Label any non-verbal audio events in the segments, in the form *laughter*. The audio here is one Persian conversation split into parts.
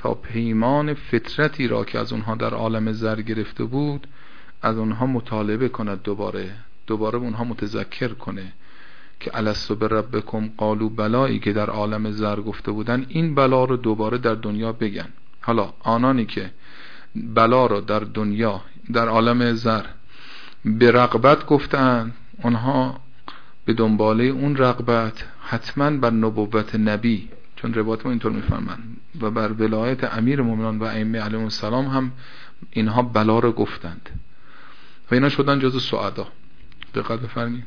تا پیمان فطرتی را که از اونها در عالم زر گرفته بود از اونها مطالبه کند دوباره دوباره اونها متذکر کنه که الستو به ربکم قالو بلایی که در عالم زر گفته بودن این بلا رو دوباره در دنیا بگن. حالا آنانی که بلا رو در دنیا در عالم زر به رقبت گفتن اونها به دنباله اون رقبت حتما بر نبوت نبی چون روایت ما اینطور می‌فهمن. و بر ولایت امیر مومنان و ائمه علیهم السلام هم اینها بلا رو گفتند. و اینا شدن جز سعدا. دقت بفرمایید.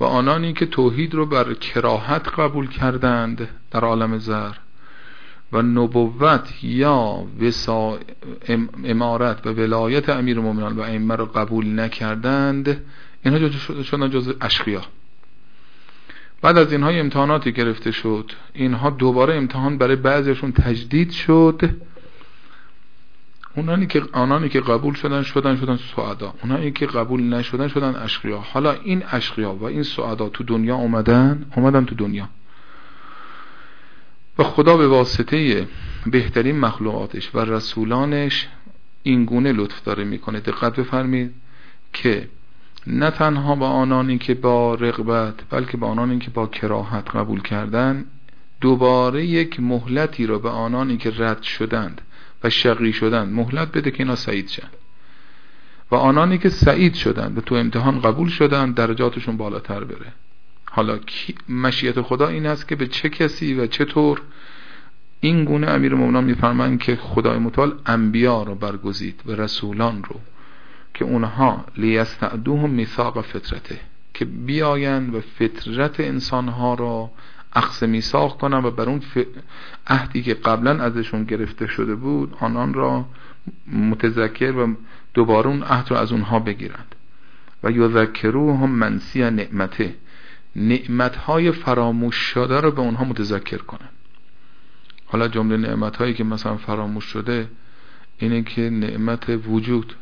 و آنانی که توحید رو بر کراهت قبول کردند در عالم زر و نبوت یا وسا امارت و ولایت امیر مومنان و ائمه رو قبول نکردند اینها شدن جز اشخیا بعد از اینها امتحاناتی گرفته شد. اینها دوباره امتحان برای بعضیشون تجدید شد. اونانی که آنانی که قبول شدن شدن شدن سعدا. اونانی که قبول نشدن شدن اشقیا. حالا این اشقیا و این سعدا تو دنیا اومدن؟ اومدن تو دنیا. و خدا به واسطه بهترین مخلوقاتش و رسولانش این گونه لطف داره می‌کنه. دقت بفرمید که نه تنها با آنانی که با رغبت بلکه با آنانی که با کراهت قبول کردن دوباره یک مهلتی را به آنانی که رد شدند و شقی شدند مهلت بده که اینا سعید شن. و آنانی که سعید شدند و تو امتحان قبول شدند درجاتشون بالاتر بره. حالا مشیت خدا این است که به چه کسی و چطور این گونه امیر مومنان میفرمایند که خدای متعال انبیا رو برگزید و رسولان رو که اونها لیستعدوهم میثاق فطرته که بیاین و فطرت انسانها را اخذ میثاق کنن و بر اون عهدی که قبلا ازشون گرفته شده بود آنان را متذکر و دوباره اون عهد رو از اونها بگیرند. و یذکروهم منسی نعمته نعمتهای فراموش شده رو به اونها متذکر کنن حالا جمله نعمتهایی که مثلا فراموش شده اینه که نعمت وجود.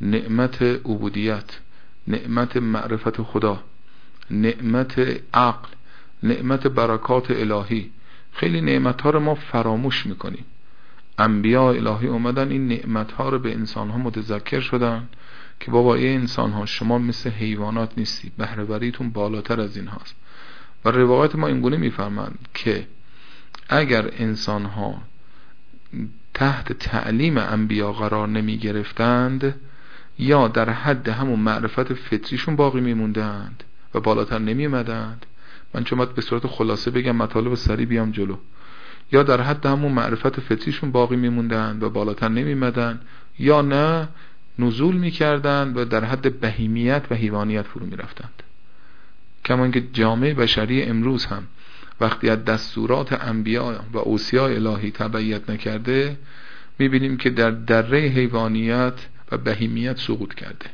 نعمت عبودیت نعمت معرفت خدا نعمت عقل نعمت برکات الهی. خیلی نعمت ها رو ما فراموش می‌کنیم. انبیاء الهی اومدن این نعمت ها رو به انسان ها متذکر شدن که بابا ای انسان ها شما مثل حیوانات نیستی. بهرهوریتون بالاتر از این هاست. و روایت ما اینگونه می‌فهمند که اگر انسان ها تحت تعلیم انبیا قرار نمی گرفتند یا در حد همون معرفت فطریشون باقی میموندند و بالاتر نمیمدند من چون به صورت خلاصه بگم مطالب سری بیام جلو. یا در حد همون معرفت فطریشون باقی میموندند و بالاتر نمیمدند یا نه نزول می‌کردند و در حد بهیمیت و حیوانیت فرو می‌رفتند. کما اینکه جامعه بشری امروز هم وقتی از دستورات انبیا و اوصیاء الهی تبعیت نکرده می‌بینیم که در دره حیوانیت و بهیمیت سقوط کرده.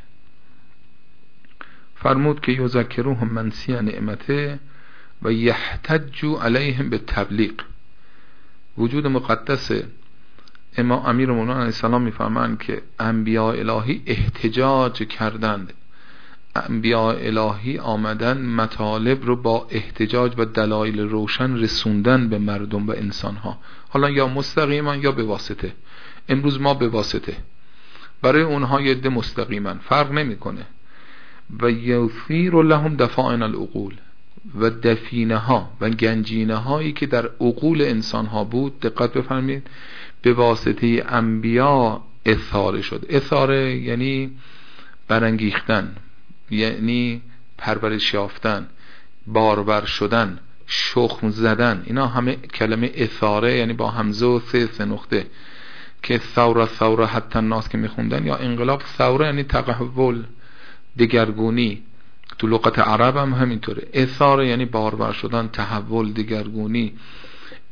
فرمود که یذکروهم منسی نعمته و یحتجو علیهم به تبلیغ وجود مقدس اما امیر مولانا علیه السلام می‌فهمند که انبیاء الهی احتجاج کردند. انبیاء الهی آمدن مطالب رو با احتجاج و دلایل روشن رسوندن به مردم و انسانها. حالا یا مستقیما یا به واسطه. امروز ما به واسطه. برای اونها یه ده مستقیما فرق نمی‌کنه. و یوفیر لهم دفاعن العقول. و دفینه ها و گنجینه هایی که در عقول انسان ها بود دقت بفرمید به واسطه انبیا اثاره شد. اثاره یعنی برانگیختن یعنی پرورش یافتن باربر شدن شخم زدن. اینا همه کلمه اثاره یعنی با همزه و سه سه نقطه. که ثوره ثوره حتی ناس که میخوندن یا انقلاب ثوره یعنی تقهول دگرگونی تو لغت عرب هم همینطوره. اثار یعنی باربر شدن تحول دگرگونی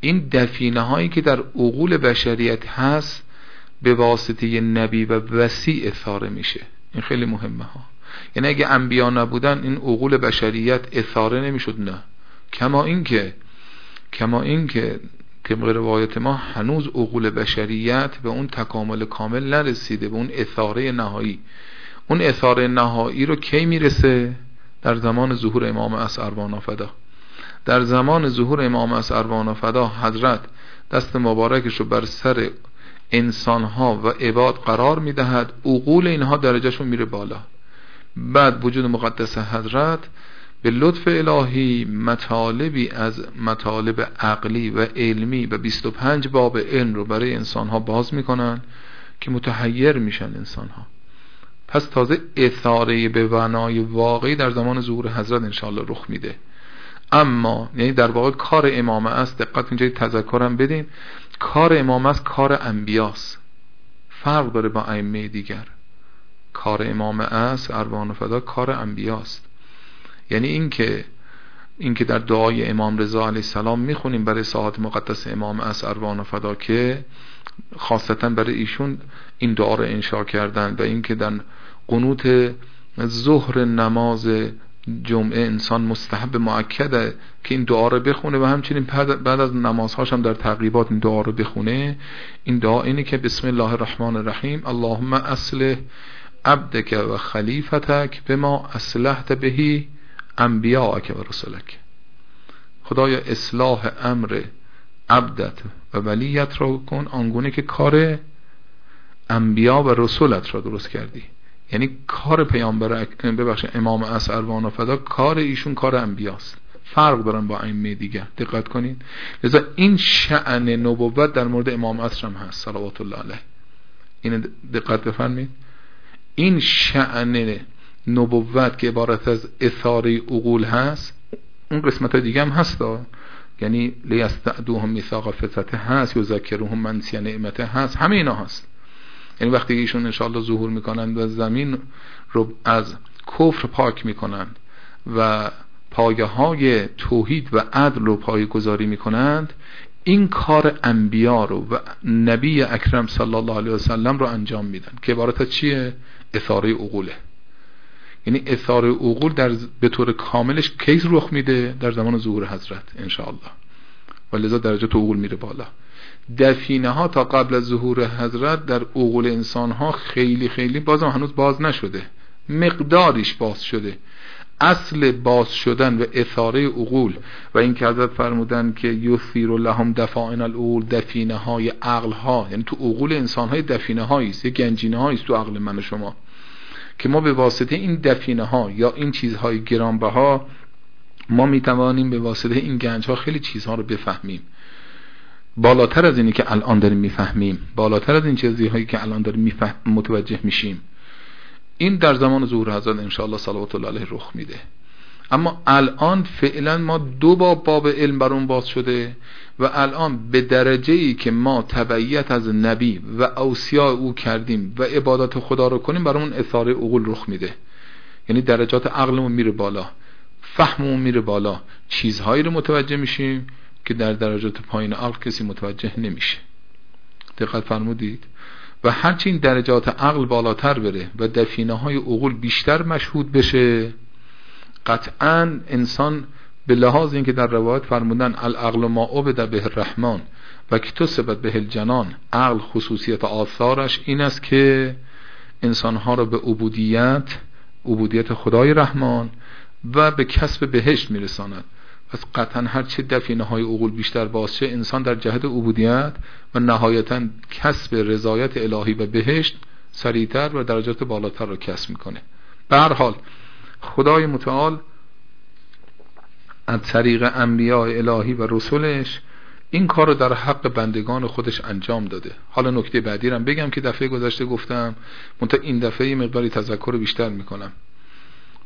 این دفینه هایی که در عقول بشریت هست به واسطه نبی و وسیع اثاره میشه. این خیلی مهمه ها. یعنی اگه انبیا نبودن این عقول بشریت اثاره نمی‌شد نه. کما اینکه کما اینکه طبق روایت ما هنوز عقول بشریت به اون تکامل کامل نرسیده به اون اثاره نهایی. اون اثاره نهایی رو کی می‌رسه؟ در زمان ظهور امام اسعروان فدا در زمان ظهور امام اسعروان فدا حضرت دست مبارکش رو بر سر انسان ها و عباد قرار می‌دهد. عقول اینها درجهشون میره بالا. بعد وجود مقدس حضرت به لطف الهی مطالبی از مطالب عقلی و علمی و 25 باب علم رو برای انسان ها باز می‌کنن که متحیر میشن انسان ها پس تازه اثاره به ونای واقعی در زمان ظهور حضرت انشاءالله رخ میده. اما یعنی در واقع کار امامه است. دقت اینجای تذکرم بدین. کار امامه است کار انبیاست. فرق داره با ائمه دیگر. کار امامه است اروان فدا کار انبیاست. یعنی اینکه اینکه در دعای امام رضا علیه السلام می‌خونیم برای ساعت مقدس امام اس اروان فدا که خاصتا برای ایشون این دعا رو انشا کردن و اینکه در قنوت ظهر نماز جمعه انسان مستحب معکده که این دعا رو بخونه و همچنین بعد از نمازهاش هم در تقریبات این دعا رو بخونه. این دعا اینه که بسم الله الرحمن الرحیم اللهم اصله عبدک و خلیفتک به ما اصلحت بهی انبیاءک و رسولک. خدایا اصلاح امر عبدت و ولیت را کن. آنگونه که کار انبیا و رسولت را درست کردی. یعنی کار پیامبر ببخشید امام اسروان و فدا کار ایشون کار انبیاست. فرق دارن با ائمه دیگر دقت کنید لذا این شعن نبوت در مورد امام عصر هم هست صلوات الله علیه. این دقت بفرمایید. این شعن نبوت که عبارت از اثاره عقول هست اون قسمت دیگه هم هست. یعنی لیستعدوهم میثاق فتته هست یا ذکرهم منسی نعمته هست. همه اینا هست. یعنی وقتی ایشون انشاءالله ظهور می‌کنند و زمین رو از کفر پاک می‌کنند و پایه های توحید و عدل رو پایه گذاری می‌کنند این کار انبیا رو و نبی اکرم صلی الله علیه وسلم رو انجام میدن که عبارت چیه؟ اثاره عقوله. یعنی اثار عقول در به طور کاملش کیس رخ میده در زمان ظهور حضرت انشاءالله. و لذا درجه عقول میره بالا. دفینه ها تا قبل از ظهور حضرت در عقول انسان ها خیلی خیلی بازم هنوز باز نشده. مقداریش باز شده. اصل باز شدن و اثاره عقول و این که حضرت فرمودن که یثیر لهم دفاعن العقول دفینه های عقل ها یعنی تو عقول انسان های دفینه هایی است گنجینه هایی تو عقل من شما. که ما به واسطه این دفینه ها یا این چیزهای گرانبها ما می توانیم به واسطه این گنج ها خیلی چیزها رو بفهمیم. بالاتر از اینی که الان داریم می‌فهمیم بالاتر از این چیزهایی که الان داریم میفهم متوجه میشیم. این در زمان ظهور حضرت انشاءالله صلوات الله علیه رخ میده. اما الان فعلا ما دو باب باب علم برون باز شده. و الان به درجه ای که ما تبعیت از نبی و اوسیا او کردیم و عبادت خدا رو کنیم برامون اثاره عقول رخ میده. یعنی درجات عقلمون میره بالا فهممون میره بالا. چیزهایی رو متوجه میشیم که در درجات پایین عقل کسی متوجه نمیشه. دقت فرمودید؟ و هرچی این درجات عقل بالاتر بره و دفینه های عقول بیشتر مشهود بشه قطعا انسان به لحاظ اینکه در روایت فرمودن العقل ما عبد به الرحمن و سبت به الجنان عقل خصوصیت آثارش این است که انسانها را به عبودیت عبودیت خدای رحمان و به کسب بهشت میرساند. پس قطعا هر چه دفینه های عقول بیشتر باشه انسان در جهت عبودیت و نهایتا کسب رضایت الهی و بهشت سریعتر و درجات بالاتر را کسب می‌کنه. به هر حال خدای متعال از طریق انبیاء الهی و رسولش این کار رو در حق بندگان خودش انجام داده. حالا نکته بعدی رو بگم که دفعه گذشته گفتم منتها این دفعه یه مقداری تذکر بیشتر می‌کنم.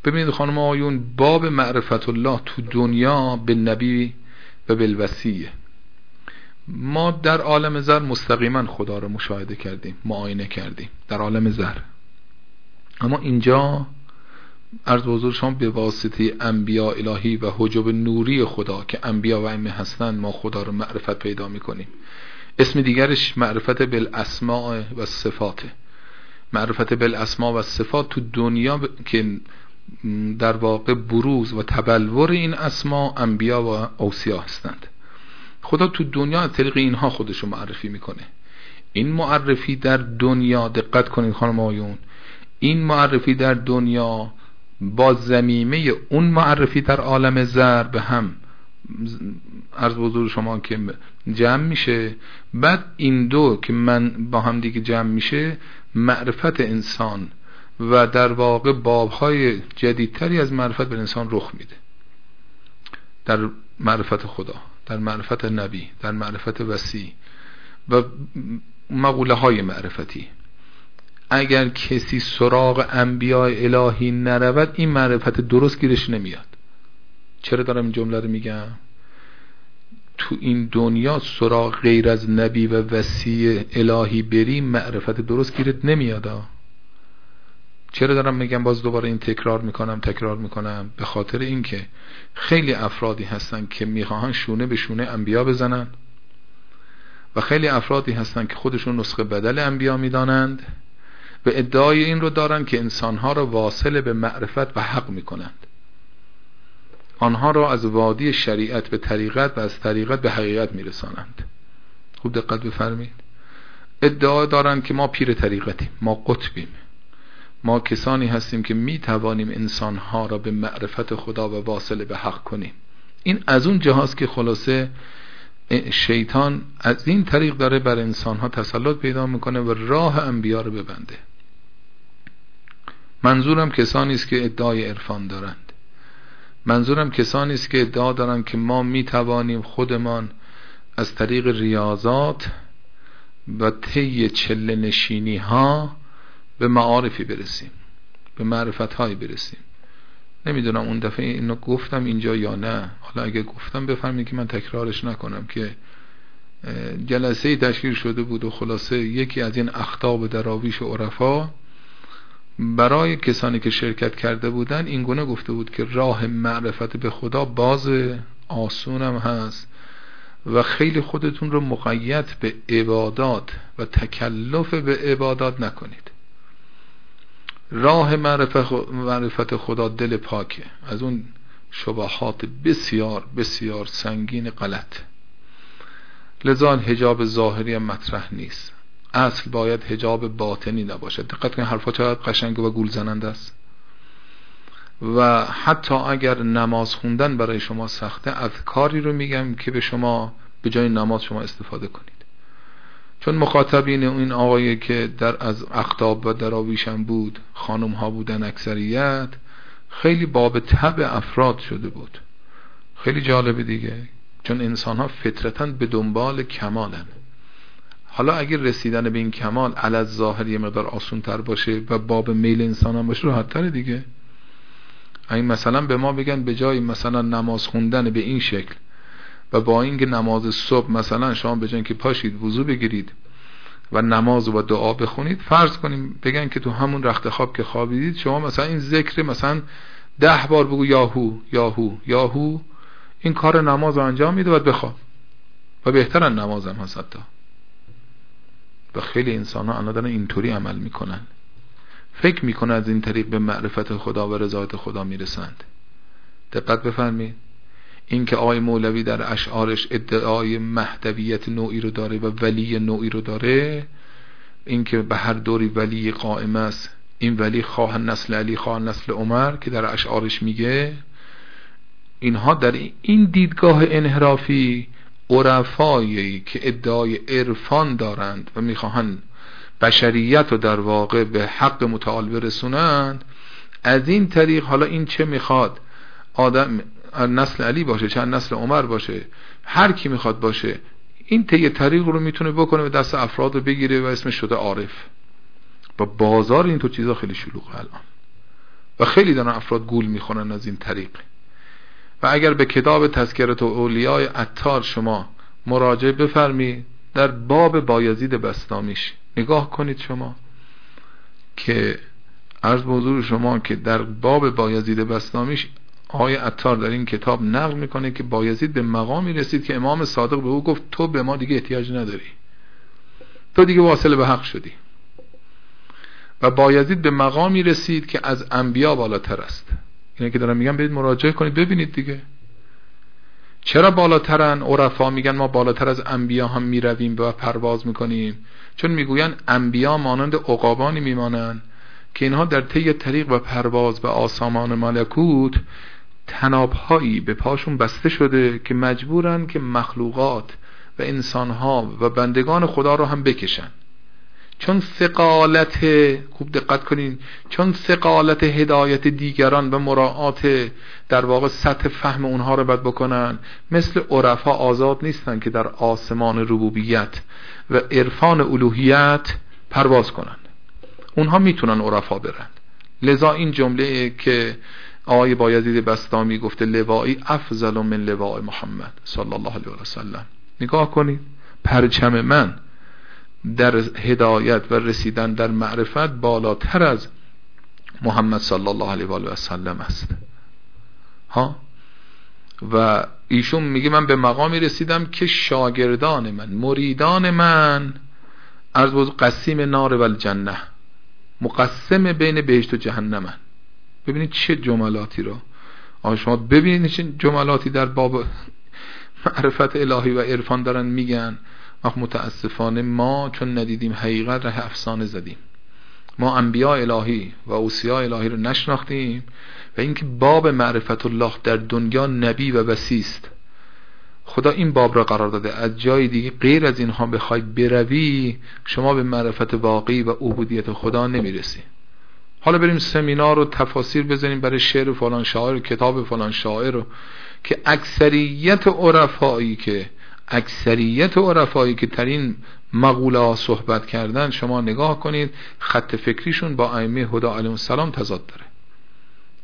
ببینید خانم آیون باب معرفت الله تو دنیا به نبی و بالوسیه ما در عالم زر مستقیما خدا رو مشاهده کردیم معاینه کردیم در عالم زر. اما اینجا عرض حضور شما به واسطه انبیاء الهی و حجب نوری خدا که انبیا و ائمه هستند ما خدا رو معرفت پیدا می‌کنیم. اسم دیگرش معرفت بالاسماء و صفات معرفت بالاسماء و صفات تو دنیا که در واقع بروز و تبلور این اسما انبیا و اوسیا هستند. خدا تو دنیا از طریق اینها خودشو معرفی می‌کنه. این معرفی در دنیا دقت کنید خانم آیون. این معرفی در دنیا با زمیمه اون معرفی در عالم زر به هم عرض بزرگ شما که جمع میشه. بعد این دو که من با هم دیگه جمع میشه معرفت انسان و در واقع بابهای جدیدتری از معرفت به انسان رخ میده. در معرفت خدا در معرفت نبی در معرفت وسیع و مقوله های معرفتی. اگر کسی سراغ انبیاء الهی نرود این معرفت درست گیرش نمیاد. چرا دارم این جمله رو میگم؟ تو این دنیا سراغ غیر از نبی و وسیع الهی بری معرفت درست گیرت نمیاد. چرا دارم میگم؟ باز دوباره این تکرار می‌کنم تکرار می‌کنم. به خاطر اینکه خیلی افرادی هستن که می‌خواهن شونه به شونه انبیا بزنن و خیلی افرادی هستن که خودشون نسخه بدل انبیا می‌دانند. و ادعای این رو دارن که انسانها را واصل به معرفت و حق می‌کنند. آنها را از وادی شریعت به طریقت و از طریقت به حقیقت میرسانند. خوب دقت بفرمید ادعا دارند که ما پیر طریقتیم ما قطبیم. ما کسانی هستیم که می توانیم انسانها را به معرفت خدا و واصل به حق کنیم. این از اون جهاز که خلاصه شیطان از این طریق داره بر انسانها تسلط پیدا می‌کنه و راه انبیا رو ببنده. منظورم کسانی است که ادعای عرفان دارند. منظورم کسانی است که ادعا دارند که ما می توانیم خودمان از طریق ریاضات و طی چله نشینی ها به معارفی برسیم به معرفت هایی برسیم. نمی‌دونم اون دفعه اینو گفتم اینجا یا نه. حالا اگه گفتم بفرمایید که من تکرارش نکنم که جلسه تشکیل شده بود و خلاصه یکی از این اخطاب دراویش عرفا برای کسانی که شرکت کرده بودن این گونه گفته بود که راه معرفت به خدا باز آسونم هست و خیلی خودتون رو مقید به عبادات و تکلف به عبادات نکنید. راه معرفت خدا دل پاکه. از اون شباهات بسیار بسیار سنگین غلط. لذا حجاب ظاهری مطرح نیست. اصل باید حجاب باطنی نباشد. دقت کنید حرفا چقدر قشنگ و گول زننده است. و حتی اگر نماز خوندن برای شما سخته از کاری رو میگم که به شما به جای نماز شما استفاده کنید. چون مخاطبین این آقایی که در از اختاب و دراویشم بود خانم ها بودن اکثریت خیلی باب تب افراد شده بود. خیلی جالبه دیگه چون انسان ها فطرتا به دنبال کمالن. حالا اگر رسیدن به این کمال علاز ظاهر یه مقدار آسون تر باشه و باب میل انسان هم باشه راحت تره دیگه. این مثلا به ما بگن به جای مثلا نماز خوندن به این شکل و با اینکه نماز صبح مثلا شما بجن که پاشید وضو بگیرید و نماز و دعا بخونید فرض کنیم بگن که تو همون رخت خواب که خوابیدید شما مثلا این ذکر مثلا ده بار بگو یاهو یاهو یاهو این کار نماز رو انجام میده و بخواب. و بهتر نماز هم هست حتی. و خیلی انسان ها الان اینطوری عمل می‌کنن. فکر می‌کنن از این طریق به معرفت خدا و رضایت خدا می‌رسند. دقت بفرمید اینکه آقای مولوی در اشعارش ادعای مهدویت نوعی رو داره و ولی نوعی رو داره اینکه به هر دوری ولی قائم است این ولی خواه نسل علی خواه نسل عمر که در اشعارش میگه اینها در این دیدگاه انحرافی عرفایی که ادعای عرفان دارند و می‌خواهند بشریت رو در واقع به حق متعال برسونند از این طریق حالا این چه می‌خواد؟ آدم نسل علی باشه چند نسل عمر باشه هر کی می‌خواد باشه این طی طریق رو می‌تونه بکنه و دست افراد رو بگیره و اسمش شده عارف. و بازار این تو چیزا خیلی شلوغ الان. و خیلی دارن افراد گول می‌خونن از این طریق. و اگر به کتاب تذکرت و اولیای عطار شما مراجعه بفرمی در باب بایزید بستامیش نگاه کنید شما که عرض بزرگ شما که در باب بایزید بستامیش آقای عطار در این کتاب نقل می‌کنه که بایزید به مقامی رسید که امام صادق به او گفت تو به ما دیگه احتیاج نداری. تو دیگه واصل به حق شدی. و بایزید به مقامی رسید که از انبیا بالاتر است. اینه که دارم میگم برید مراجعه کنید ببینید دیگه. چرا بالاترن؟ عرفا میگن ما بالاتر از انبیا هم می‌رویم و پرواز می‌کنیم. چون می‌گوین انبیا مانند عقابانی میمانند که اینها در طی طریق و پرواز به آسامان ملکوت تنابهایی به پاشون بسته شده که مجبورن که مخلوقات و انسانها و بندگان خدا رو هم بکشن. چون ثقالت خوب دقت کنین چون ثقالت هدایت دیگران و مراعات در واقع سطح فهم اونها رو بد بکنن مثل عرفا آزاد نیستن که در آسمان ربوبیت و عرفان الوهیت پرواز کنن. اونها می‌تونن عرفا برن. لذا این جمله که آقای بایزید بستامی گفته لوایی افضل من لواء محمد صلی الله علیه و سلم. نگاه کنید پرچم من در هدایت و رسیدن در معرفت بالاتر از محمد صلی الله علیه و سلم است. ها؟ و ایشون میگه من به مقامی رسیدم که شاگردان من مریدان من از قسیم نار و الجنه مقسم بین بهشت و جهنم ببینید چه جملاتی رو. آن شما ببینید چه جملاتی در باب معرفت الهی و عرفان دارن میگن. وقت متاسفانه ما چون ندیدیم حقیقت ره افسانه زدیم. ما انبیاء الهی و اوصیاء الهی رو نشناختیم و اینکه باب معرفت الله در دنیا نبی و وسیست خدا این باب را قرار داده. از جای دیگه غیر از اینها بخوای بروی شما به معرفت واقعی و عبودیت خدا نمی‌رسی. حالا بریم سمینار و تفاسیر بزنیم برای شعر فلان شاعر و کتاب فلان شاعر رو که اکثریت عرفایی که اکثریت عرفایی که ترین مقوله صحبت کردن شما نگاه کنید خط فکریشون با ائمه هدا علیهم السلام تضاد داره.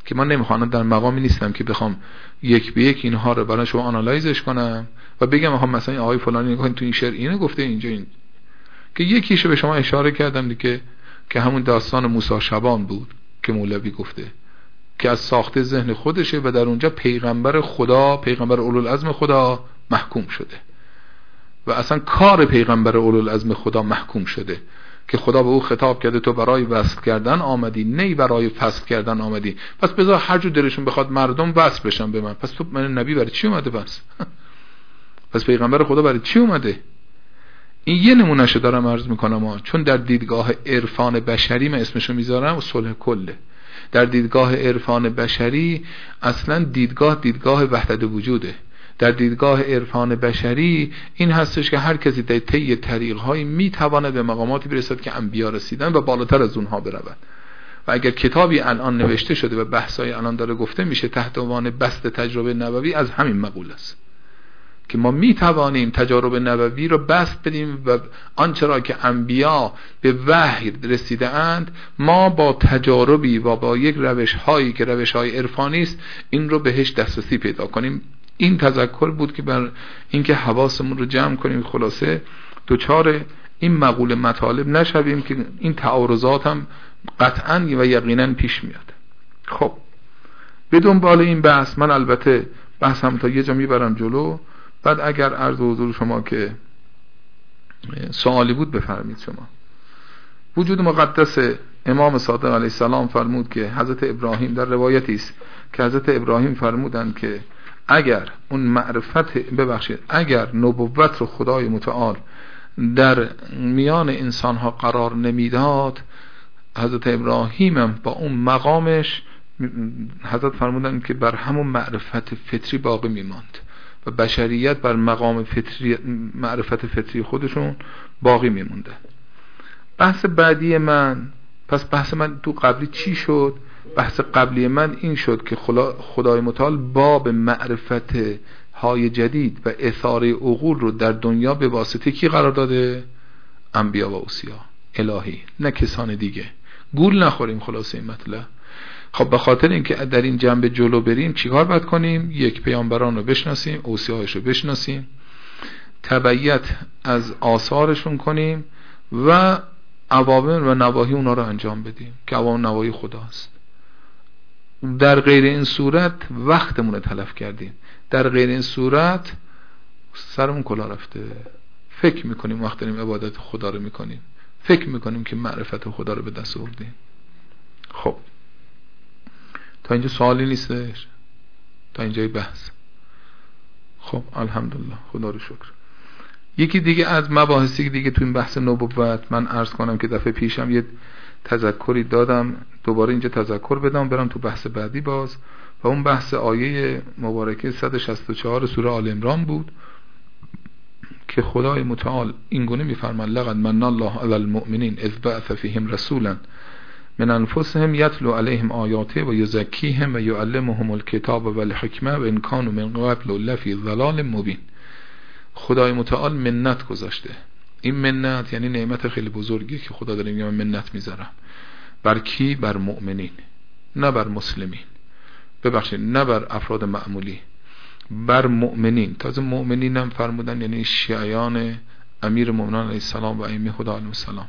که من نمی‌خوام در مقامی نیستم که بخوام یک به یک اینها رو برای شما آنالایزش کنم و بگم آها مثلا آقای فلانی نگاه تو این شعر اینه گفته اینجا این. که یکیشو به شما اشاره کردم دیگه که همون داستان موسی شبان بود که مولوی گفته که از ساخته ذهن خودشه و در اونجا پیغمبر خدا پیغمبر اولوالعزم خدا محکوم شده. و اصلا کار پیغمبر اولوالعزم خدا محکوم شده که خدا به او خطاب کرده تو برای وصل کردن آمدی نه برای فصل کردن آمدی. پس بذار هر جو دلشون بخواد مردم وصل بشن به من. پس تو من نبی برای چی اومده پس *laughs* پس پیغمبر خدا برای چی اومده؟ این یه نمونهشو دارم عرض می‌کنم ها. چون در دیدگاه عرفان بشری من اسمشو می‌ذارم صلح کله. در دیدگاه عرفان بشری اصلا دیدگاه دیدگاه وحدت وجوده. در دیدگاه عرفان بشری این هستش که هر کسی در طی طریقهایی می‌تواند به مقاماتی برسد که انبیا رسیدن و بالاتر از اونها برود. و اگر کتابی الان نوشته شده و بحثای الان داره گفته میشه تحت عنوان بست تجربه نبوی از همین مقول است. که ما می توانیم تجارب نبوی رو بست بدیم و آنچه را که انبیا به وحی رسیده اند ما با تجاربی و با یک روش هایی که روش های عرفانی است این رو بهش دسترسی پیدا کنیم. این تذکر بود که بر اینکه حواسمون رو جمع کنیم. خلاصه دوچار این مقول مطالب نشویم که این تعارضات هم قطعا و یقینا پیش میاد. خب به دنبال این بحث من البته بحثم تا یه جا می‌برم جلو. بعد اگر عرض حضور شما که سوالی بود بفرمید شما. وجود مقدس امام صادق علیه السلام فرمود که حضرت ابراهیم در روایتی است که حضرت ابراهیم فرمودند که اگر اون معرفت ببخشید اگر نبوت رو خدای متعال در میان انسان ها قرار نمی‌داد حضرت ابراهیم هم با اون مقامش حضرت فرمودن که بر همون معرفت فطری باقی میماند. و بشریت بر مقام فطری معرفت فطری خودشون باقی میمونده. بحث بعدی من پس بحث من تو قبلی چی شد؟ بحث قبلی من این شد که خدای متعال باب معرفت های جدید و اثاره عقول رو در دنیا به واسطه کی قرار داده؟ انبیا و اوسیا. الهی. نه کسان دیگه. گول نخوریم خلاصه این مطلب. خب به خاطر اینکه در این جنبه جلو بریم چیکار باید کنیم؟ یک پیامبران رو بشناسیم اوسیاهش رو بشناسیم تبعیت از آثارشون کنیم و عوامل و نواهی اونا رو انجام بدیم که عوامل نواهی خداست. در غیر این صورت وقتمون رو تلف کردیم. در غیر این صورت سرمون کلا رفته. فکر می‌کنیم وقت داریم عبادت خدا رو می‌کنیم. فکر می‌کنیم که معرفت خدا رو به دست آوردیم. خب. تا اینجا سوالی نیستش؟ تا اینجای بحث. خب الحمدلله. خدا رو شکر. یکی دیگه از مباحثی دیگه تو این بحث نبوت من عرض کنم که دفعه پیشم یه تذکری دادم. دوباره اینجا تذکر بدم برم تو بحث بعدی باز. و اون بحث آیه مبارکه 164 سوره آل عمران بود که خدای متعال اینگونه میفرماد لقد من الله علی المؤمنین اذ بعث فیهم رسولا من انفسهم یتلو علیهم آیاته و یزکیهم و یعلمهم الکتاب و الحکمه و ان من قبل لفی ضلال مبین. خدای متعال منت گذاشته. این منت یعنی نعمت خیلی بزرگی که خدا داره میگه منت می‌ذارم. بر کی؟ بر مؤمنین. نه بر مسلمین. ببخشید نه بر افراد معمولی. بر مؤمنین. تازه مؤمنین هم فرمودن یعنی شیعیان امیر مؤمنان علیه السلام و ائمه خدا علیه السلام.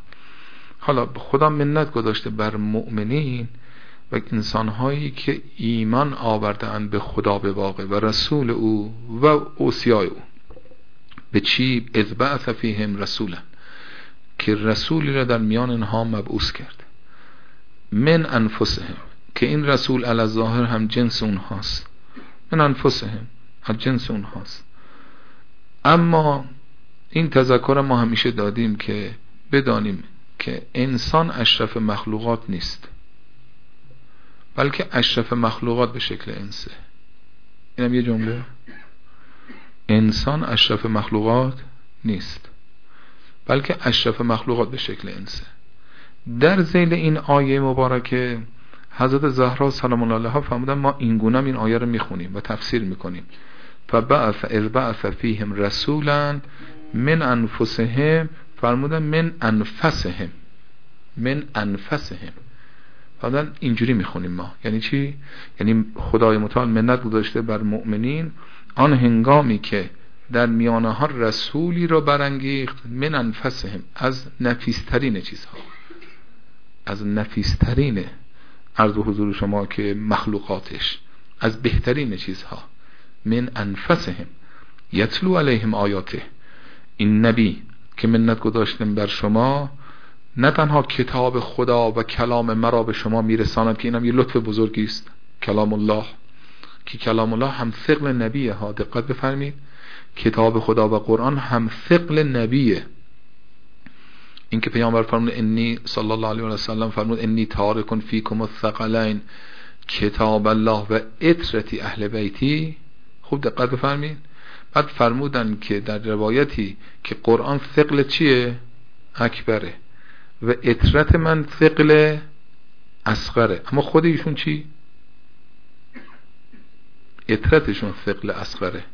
حالا خدا منت گذاشته بر مؤمنین و انسانهایی که ایمان آوردن به خدا به واقع و رسول او و اوسیای او. به چی؟ اذ بعث فیهم رسولا. که رسولی را در میان انها مبعوث کرد. من انفسهم. که این رسول علی ظاهر هم جنس اونهاست. من انفسهم. از جنس اونهاست. اما این تذکر ما همیشه دادیم که بدانیم که انسان اشرف مخلوقات نیست بلکه اشرف مخلوقات به شکل انسه اینم یه جمله. انسان اشرف مخلوقات نیست بلکه اشرف مخلوقات به شکل انسه در زیل این آیه مبارکه حضرت زهرا سلام الله علیها فرمودن ما اینگونه این آیه رو می‌خونیم و تفسیر می‌کنیم. فبعث از بعث فیهم رسولا من انفسهم فرمودن من انفسهم. من انفسهم. فرمودن اینجوری می‌خونیم ما. یعنی چی؟ یعنی خدای متعال منت گذاشته بر مؤمنین آن هنگامی که در میانه ها رسولی را برانگیخت من انفسهم. از نفیسترین چیزها. از نفیسترین عرض حضور شما که مخلوقاتش. از بهترین چیزها. من انفسهم. یتلو علیهم آیاته. این نبی که منت گذاشتم بر شما نه تنها کتاب خدا و کلام مرا به شما میرساند که اینم یه لطف بزرگی است. کلام الله. که کلام الله هم ثقل نبیه. ها دقت بفرمید. کتاب خدا و قرآن هم ثقل نبیه. این که پیامبر فرمود انی صلی الله علیه و سلم فرمود انی تارکن فیکم الثقلین. کتاب الله و اطرتی اهل بیتی. خوب دقت بفرمید. بعد فرمودن که در روایتی که قرآن ثقل چیه؟ اکبره. و اطرت من ثقل اصغره. اما خود ایشون چی؟ اطرتشون ثقل اصغره.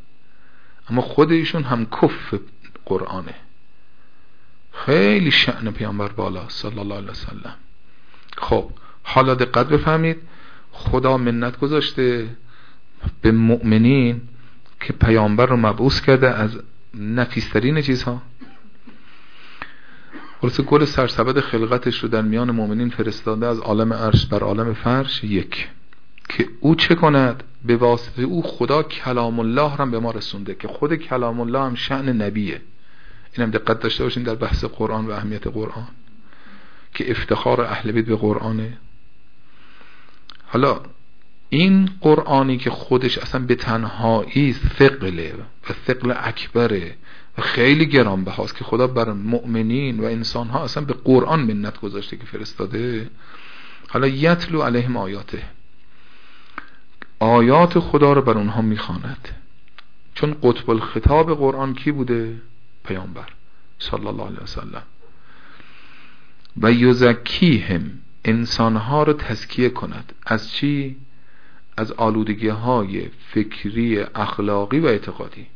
اما خود ایشون هم کف قرآنه. خیلی شعن پیامبر بالا صلی الله علیه وسلم. خب حالا دقت بفهمید. خدا منت گذاشته به مؤمنین که پیامبر رو مبعوث کرده از نفیسترین چیزها. خلاصه گل سرسبد خلقتش رو در میان مؤمنین فرستاده از عالم عرش بر عالم فرش یک. که او چه کند؟ به واسطه او خدا کلام الله رو به ما رسونده که خود کلام الله هم شعن نبیه. اینم دقت داشته باشین در بحث قرآن و اهمیت قرآن. که افتخار اهل بیت به قرآنه. حالا این قرآنی که خودش اصلا به تنهایی ثقله و ثقل اکبره و خیلی گران هاست که خدا بر مؤمنین و انسان ها اصلا به قرآن منت گذاشته که فرستاده حالا یتلو علیهم آیاته. آیات خدا رو بر اونها می‌خواند. چون قطب الخطاب قرآن کی بوده؟ پیامبر صلی الله علیه وسلم. و یزکیهم انسانها رو تزکیه کند. از چی؟ از آلودگی های فکری اخلاقی و اعتقادی.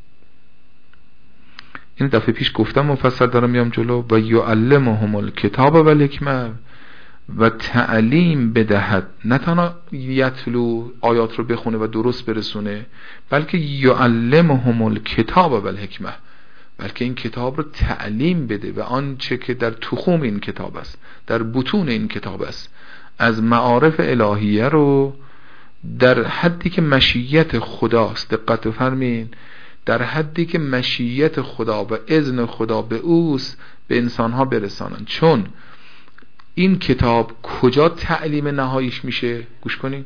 این دفعه پیش گفتم مفصل دارم میام جلو. و یعلمهم الکتاب و الحکمه و تعلیم بدهد. نه تنها یتلو آیات رو بخونه و درست برسونه بلکه یعلمهم الکتاب و الحکمه بلکه این کتاب رو تعلیم بده و آنچه که در تخوم این کتاب است در بطون این کتاب است از معارف الهیه رو در حدی که مشیت خداست دقت فرمین در حدی که مشیت خدا و اذن خدا به اوست به انسانها برسانند چون این کتاب کجا تعلیم نهاییش میشه؟ گوش کنین.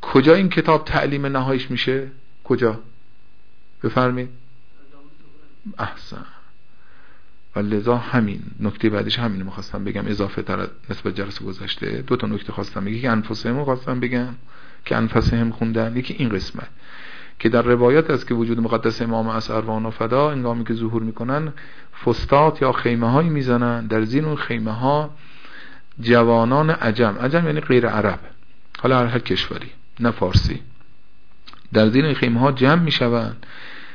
کجا این کتاب تعلیم نهاییش میشه؟ کجا؟ بفرمین. احسن. و لذا همین نکته بعدش همین می‌خواستم بگم. اضافه تر نسبت جلسه گذشته. دو تا نکته خواستم بگم. که انفسهم خواستم بگم. که انفسهم خوندن یکی این قسمت. که در روایت است که وجود مقدس امام اسروان و فدا انگامی که ظهور می‌کنن فستات یا خیمه هایی می‌زنن. در زین اون خیمه ها جوانان عجم. عجم یعنی غیر عرب. حالا هر هر کشوری نه فارسی. در زین خیمه ها جمع می‌شوند.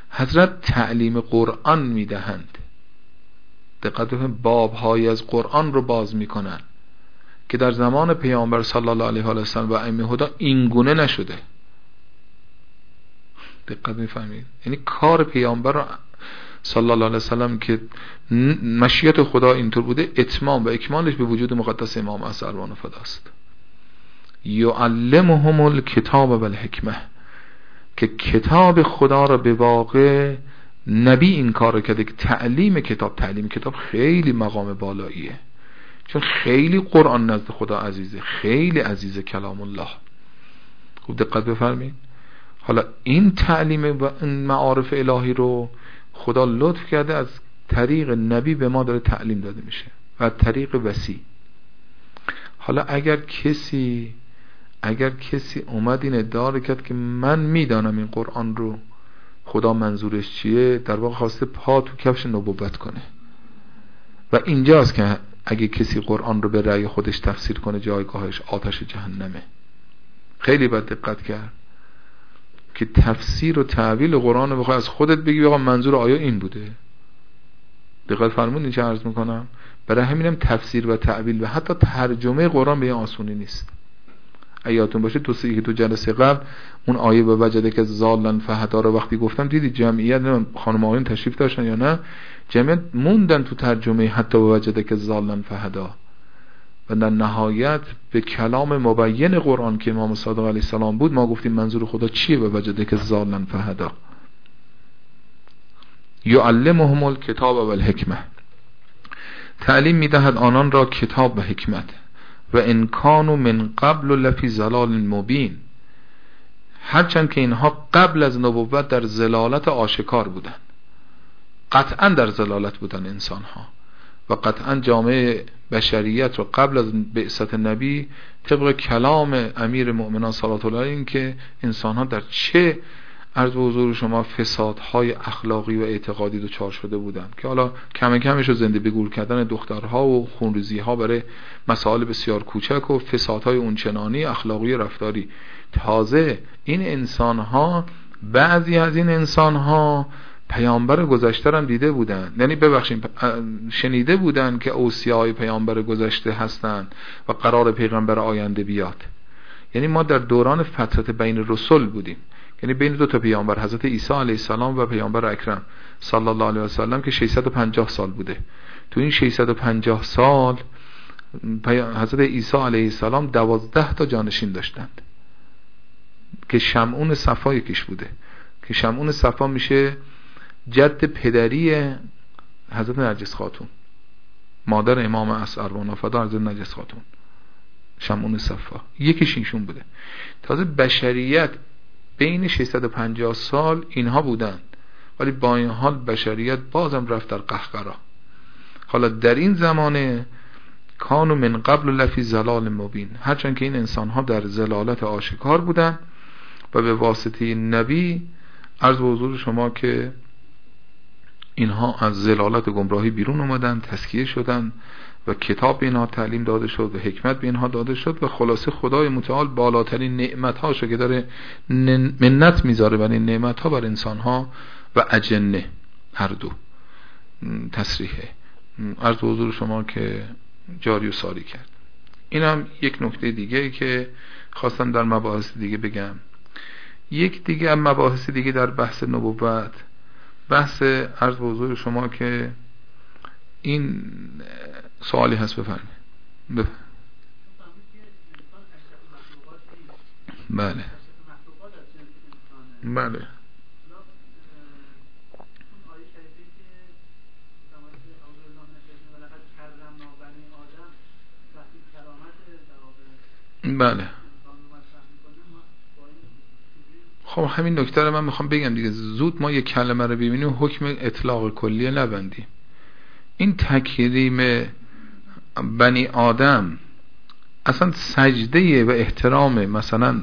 حضرت تعلیم قرآن می‌دهند. دقت باب های از قرآن رو باز می‌کنن که در زمان پیامبر صلی الله علیه و سلم و ائمه هدا این گونه نشده. دقت می‌فهمید؟ یعنی کار پیامبر صلی الله علیه وسلم که مشیت خدا اینطور بوده اتمام و اکمالش به وجود مقدس امام اسروان و فداست یعلمهم الکتاب و الحکمه که کتاب خدا را به واقع نبی این کار کرده که تعلیم کتاب تعلیم کتاب خیلی مقام بالاییه. چون خیلی قرآن نزد خدا عزیزه. خیلی عزیز کلام الله. خوب دقت بفرمایید. حالا این تعلیم و این معارف الهی رو خدا لطف کرده از طریق نبی به ما داره تعلیم داده میشه. و طریق وسیع. حالا اگر کسی اگر کسی اومد این ادعا کرد که من می‌دانم این قرآن رو خدا منظورش چیه در واقع خواسته پا تو کفش نبوت کنه. و اینجاست که اگه کسی قرآن رو به رأی خودش تفسیر کنه جایگاهش آتش جهنمه. خیلی باید دقت کرد که تفسیر و تعویل قرآن رو بخوای از خودت بگی آقا منظور آیا این بوده؟ دقت فرمودین چه عرض می‌کنم؟ برای همینم تفسیر و تعویل و حتی ترجمه قرآن به آسونی نیست. ایاتون باشه تو سی تو جلسه قبل اون آیه به وجده که زالن فهدا رو وقتی گفتم دیدی جمعیت خانم آقایون تشریف داشتن یا نه؟ جمعیت موندن تو ترجمه حتی وجده که زالن فهدا. و در نهایت به کلام مبین قرآن که امام صادق علیه السلام بود ما گفتیم منظور خدا چیه به وجده که زالن فهدا؟ یعلمهم الکتاب و الحکمه تعلیم می‌دهد آنان را کتاب و حکمت. و انکانو من قبل و لفی زلال مبین. هرچند که اینها قبل از نبوت در زلالت آشکار بودن قطعا در زلالت بودن انسان ها و قطعا جامعه بشریت رو قبل از بعثت نبی طبق کلام امیر مؤمنان صلات الله این که انسان ها در چه عرض به حضور شما فسادهای اخلاقی و اعتقادی دچار شده بودند که حالا کم کمش رو زنده بگور کردن دخترها و خونریزی ها برای مسائل بسیار کوچک و فسادهای اونچنانی اخلاقی و رفتاری. تازه این انسان ها بعضی از این انسان ها پیامبر گذشته هم دیده بودن. یعنی ببخشید شنیده بودن که اوصیای پیامبر گذشته هستند و قرار پیغمبر آینده بیاد. یعنی ما در دوران فترت بین رسول بودیم. یعنی بین دو تا پیامبر حضرت عیسی علیه السلام و پیامبر اکرم صلی الله علیه و سلم که 650 سال بوده. تو این 650 سال حضرت عیسی علیه السلام دوازده تا جانشین داشتند. که شمعون صفا یکیش بوده. که شمعون صفا میشه جد پدری حضرت نرجس خاتون. مادر امام اسعروان و فدا حضرت نرجس خاتون. شمعون صفا. یکیش اینشون بوده. تازه بشریت بین 650 سال اینها بودند ولی با این حال بشریت بازم رفت در قهقرا. حالا در این زمانه کانو من قبل لفی زلال مبین. هرچند که این انسان ها در زلالت آشکار بودند و به واسطه نبی عرض به حضور شما که اینها از زلالت گمراهی بیرون اومدن تسکیه شدن و کتاب به اینها تعلیم داده شد و حکمت به اینها داده شد و خلاصه خدای متعال بالاترین نعمت هاشو که داره منت می‌ذاره بر این نعمت ها بر انسان ها و اجنه هر دو. تصریحه. عرض حضور شما که جاری و ساری کرد. این هم یک نکته دیگه که خواستم در مباحث دیگه بگم. یک دیگه هم مباحث دیگه در بحث نبوت بحث عرض حضور شما که این سوالی هست بفرمایید. بله. بله. بله. خب همین نکته رو من می‌خوام بگم دیگه. زود ما یه کلمه رو ببینیم حکم اطلاق کلیه نبندیم این تکریم بنی آدم اصلا سجده و احترام مثلا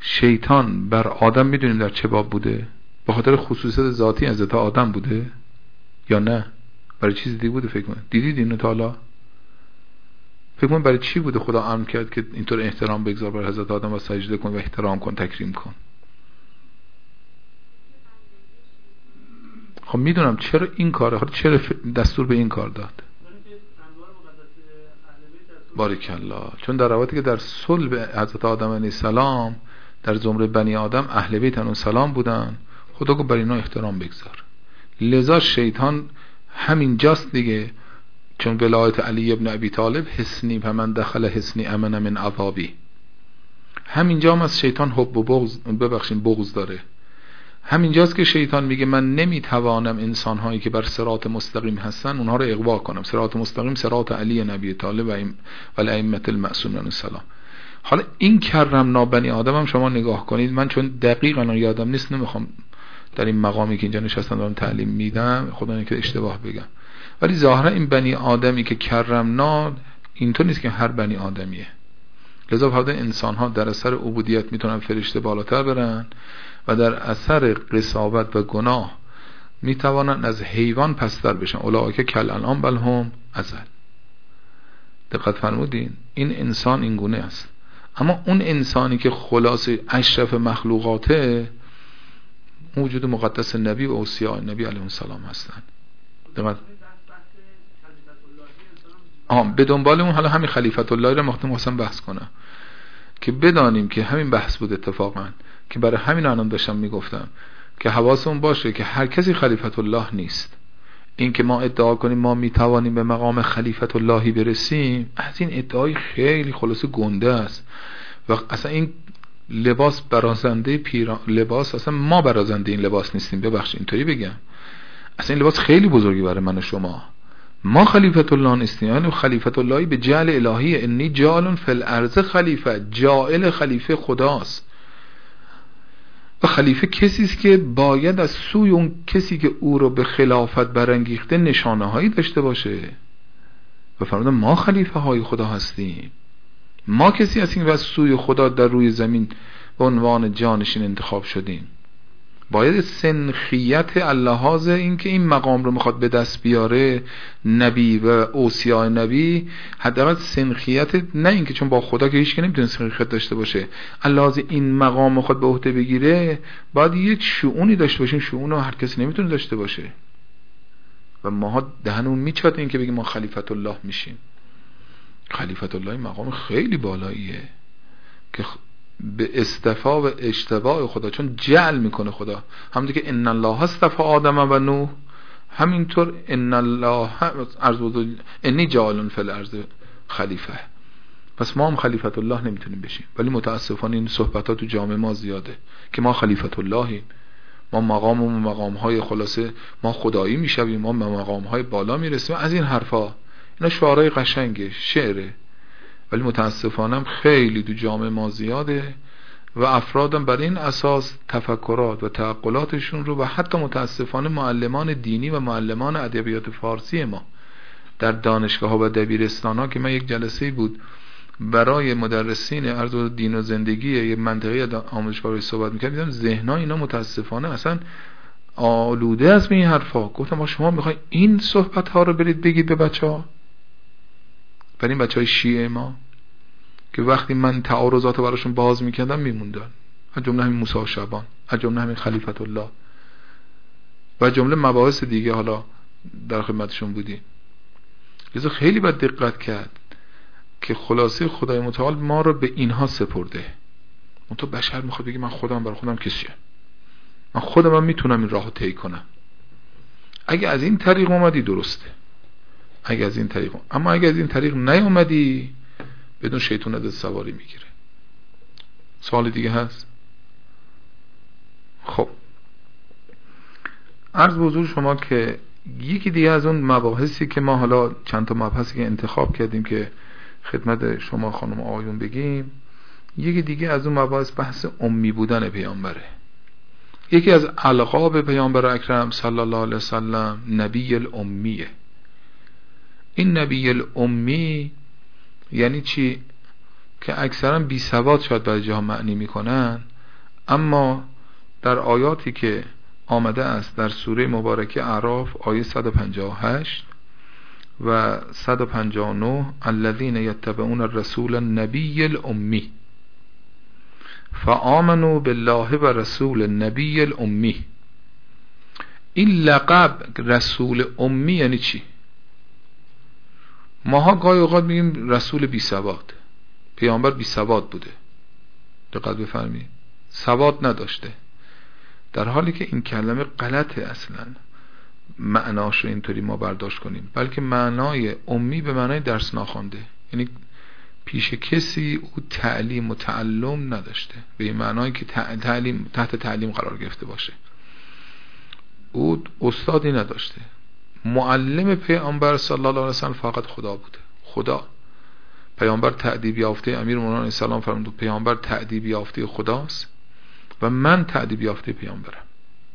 شیطان بر آدم می‌دونیم در چه باب بوده؟ به خاطر خصوصیت ذاتی از آدم بوده؟ یا نه؟ برای چیز دیگه بوده فکر کنید دیدید اینو تا حالا؟ فکر کنید برای چی بوده خدا امر کرد که اینطور احترام بگذار بر حضرت آدم و سجده کن و احترام کن تکریم کن؟ خب می‌دونم چرا این کاره خب چرا دستور به این کار داد؟ الله چون در روایتی که در صلب حضرت آدم علیه السلام در زمره بنی آدم اهل بیت اون سلام بودن خدا گفت بر اینا احترام بگذار. لذا شیطان همین جاست دیگه چون ولایت علی ابن ابی طالب حسنی و من دخل حسنی امن من عذابی. همینجا هم از شیطان حب و بغض ببخشین بغض داره. همینجاست که شیطان میگه من نمی‌توانم انسان هایی که بر سرات مستقیم هستن اونها رو اقوا کنم. سرات مستقیم سرات علی نبی طالب و الائمه المعصومین السلام. حالا این کرم نابنی آدم شما نگاه کنید. من چون دقیقا یادم نیست نمی‌خوام در این مقامی که اینجا نشستم دارم تعلیم میدم. خدا که اشتباه بگم. ولی ظاهرا این بنی آدمی که کرمنا اینطور نیست که هر بنی آدمیه. لذا فردا انسان ها در اثر عبودیت می‌تونن فرشته بالاتر برن. و در اثر قصابت و گناه می‌توانن از حیوان پستر بشن. که کل الان بل هم ازل. دقت فرمودین؟ این انسان این گونه است. اما اون انسانی که خلاص اشرف مخلوقاته موجود مقدس نبی و اوصیاء نبی علیه السلام هستن. دقت آه به دنبال اون حالا همین خلیفت الله رو مختم بحث کنم. که بدانیم که همین بحث بود اتفاقا. که برای همین الان داشتم می‌گفتم که حواسمون باشه که هر کسی خلیفت الله نیست. این که ما ادعا کنیم ما می‌توانیم به مقام خلیفت اللهی برسیم از این ادعای خیلی خلاصه گنده است. و اصلا این لباس برازنده پیران لباس اصلا ما برازنده این لباس نیستیم. ببخشید اینطوری بگم. اصلا این لباس خیلی بزرگی برای من و شما. ما خلیفت الله نیستیم. یعنی خلیفت اللهی به جعل الهی انی جالون فی الارض خلیفه. جائل خلیفه خداست. و خلیفه کسی است که باید از سوی اون کسی که او رو به خلافت برانگیخته نشانه هایی داشته باشه. و فرمودن ما خلیفه های خدا هستیم. ما کسی هستیم که از سوی خدا در روی زمین به عنوان جانشین انتخاب شدیم. باید سنخیت اللحاظ این که این مقام رو می‌خواد به دست بیاره نبی و اوصیاء نبی حداقل سنخیت نه اینکه چون با خدا که هیچ که نمی‌تونه سنخیت داشته باشه اللحاظ این مقام می‌خواد به عهده بگیره باید یک شعونی داشته باشیم شعون رو هر کسی نمی‌تونه داشته باشه. و ماها دهنمون میچاد این که بگیم ما خلیفت الله میشیم. خلیفت الله مقام خیلی بالاییه که به استفا و اشتباه خدا چون جعل می‌کنه خدا. همونطور که ان الله استفا آدم و نوح همینطور ان الله ارز انی جعل فی الارض خلیفه پس ما هم خلیفت الله نمی‌تونیم بشیم. ولی متاسفانه این صحبت ها تو جامعه ما زیاده که ما خلیفت اللهیم. ما مقام و مقام های خلاصه ما خدایی می‌شویم ما مقام های بالا می‌رسیم. از این حرفا اینا شعارهای قشنگه شعره. ولی متاسفانم خیلی دو جامعه ما زیاده و افرادم بر این اساس تفکرات و تعقلاتشون رو و حتی متاسفانه معلمان دینی و معلمان ادبیات فارسی ما در دانشگاه ها و دبیرستان ها که من یک جلسه بود برای مدرسین ارز و دین و زندگی یه منطقه آموزش برای صحبت می‌کرد دیدم ذهنها اینا متاسفانه اصلا آلوده از این حرفا گفتم ما شما می‌خوای این صحبت ها رو برید بگید به بچه ها برای این بچه های شیعه ما که وقتی من تعارضات رو براشون باز می‌کردم میموندن. از جمله همین موسی شبان از جمله همین خلیفت الله و جمله مباحث دیگه حالا در خدمتشون بودی. لذا خیلی باید دقت کرد که خلاصه خدای متعال ما رو به اینها سپرده. اون تو بشر می‌خواد بگی من خودم برای خودم کسیه من خودم هم می‌تونم این راه طی کنم. اگه از این طریق اومدی درسته. اگه از این طریق اما اگه از این طریق نیومدی بدون شیطون ازت سواری می‌گیره. سوال دیگه هست؟ خب. عرض بزرگ شما که یکی دیگه از اون مباحثی که ما حالا چند تا مبحثی که انتخاب کردیم که خدمت شما خانم آیون بگیم یکی دیگه از اون مباحث بحث امی بودن پیامبره. یکی از القاب پیامبر اکرم صلی الله علیه وسلم نبی الامیه. این نبی الامی یعنی چی؟ که اکثرا بی سواد شاید برای جاها معنی می‌کنن. اما در آیاتی که آمده است در سوره مبارکه اعراف آیه 158 و 159 الذين يتبعون الرسول النبي الامی. فآمنوا بالله و رسول النبی الامی. این لقب رسول امی یعنی چی؟ ماها گاهی اوقات میگیم رسول بی سواد. پیامبر بی سواد بوده. دقت بفرمایید. سواد نداشته. در حالی که این کلمه غلطه اصلا. معناش رو اینطوری ما برداشت کنیم. بلکه معنای امی به معنای درس ناخوانده. یعنی پیش کسی او تعلیم و تعلم نداشته. به این معنایی که تعلیم تحت تعلیم قرار گرفته باشه. او استادی نداشته. معلم پیامبر صلی الله علیه وسلم فقط خدا بوده. خدا. پیامبر تعدیب یافته امیر مولانا السلام فرمود پیامبر تعدیب یافته خداست و من تعدیب یافته پیامبرم.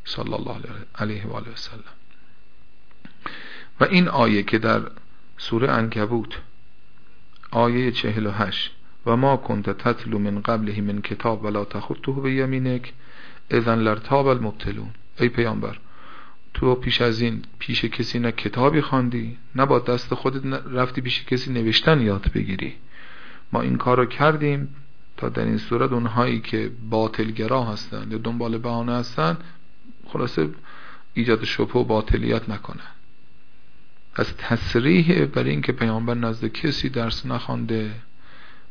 صلی الله علیه و آله و سلم. و این آیه که در سوره انکبوت آیه 48 و ما کنت تتلو من قبله من کتاب ولا تخطه به یمینک اذن لرتاب المبتلون. ای پیامبر تو پیش از این پیش کسی نه کتابی خواندی نه با دست خودت رفتی پیش کسی نوشتن یاد بگیری. ما این کار رو کردیم تا در این صورت اونهایی که باطلگرا هستند یا دنبال بهانه هستند خلاصه ایجاد شبه و باطلیت نکنن. از تصریح برای اینکه پیامبر نزد کسی درس نخوانده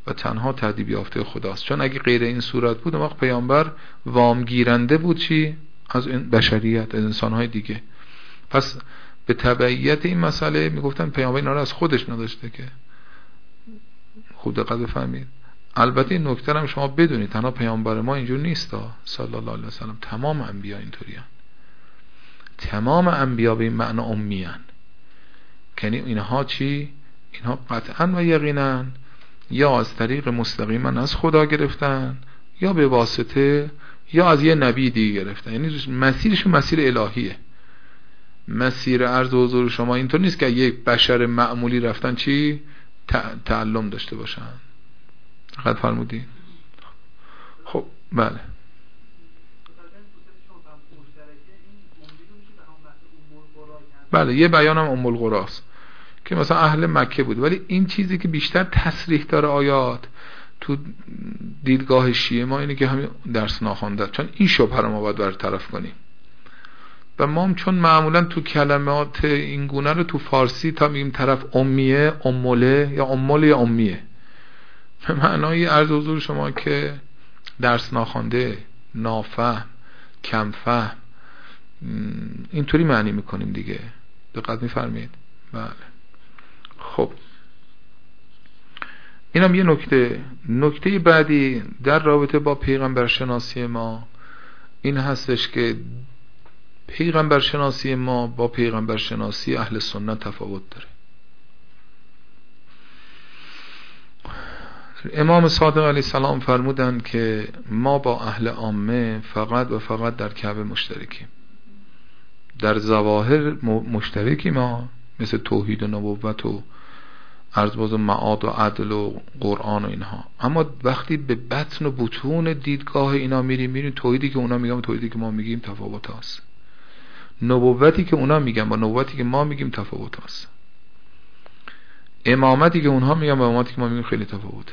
و تنها تعدیب یافته خداست. چون اگه غیر این صورت بود وقت پیامبر وامگیرنده بود چی؟ از بشریت از انسانهای دیگه. پس به تبعیت این مسئله می‌گفتن پیامبر اینا رو از خودش نداشته که. خوب دقت بفهمید. البته این نکته هم شما بدونید تنها پیامبر ما اینجور نیست صلی الله علیه وسلم تمام انبیا اینطوری تمام انبیا به این معنا امیان یعنی اینها چی؟ اینها قطعا و یقینا یا از طریق مستقیما از خدا گرفتن یا به واسطه یا از یه نبی دیگه گرفتن. یعنی مسیرشون مسیر الهیه. مسیر عرض و حضور شما اینطور نیست که یک بشر معمولی رفتن چی؟ تعلم داشته باشن. فقط فرمودی. خب بله. بله یه بیانم ام القراست که مثلا اهل مکه بود. ولی این چیزی که بیشتر تصریح داره آیات تو دیدگاه شیعه ما اینه که همین درس ناخوانده. چون این شبه رو ما باید برطرف کنیم. و ما هم چون معمولا تو کلمات این گونه رو تو فارسی تا میگیم طرف امیه اموله یا امول یا امیه. به معنای عرض حضور شما که درس ناخوانده نافهم کمفهم اینطوری معنی می‌کنیم دیگه. دقت میفرمید بله. خب. اینم یه نکته. نکته بعدی در رابطه با پیغمبر شناسی ما این هستش که پیغمبر شناسی ما با پیغمبر شناسی اهل سنت تفاوت داره. امام صادق علیه السلام فرمودند که ما با اهل عامه فقط و فقط در کعبه مشترکیم. در ظواهر مشترکی ما مثل توحید و نبوت و عرض و معاد و عدل و قرآن و اینها. اما وقتی به بطن و بطون دیدگاه اینا میریم میریم توحیدی که اونا میگن توحیدی که ما میگیم تفاوت هست نبوتی که اونا میگن با نبوتی که ما میگیم تفاوت هست امامتی که اونها میگن با امامتی که ما میگیم خیلی تفاوته.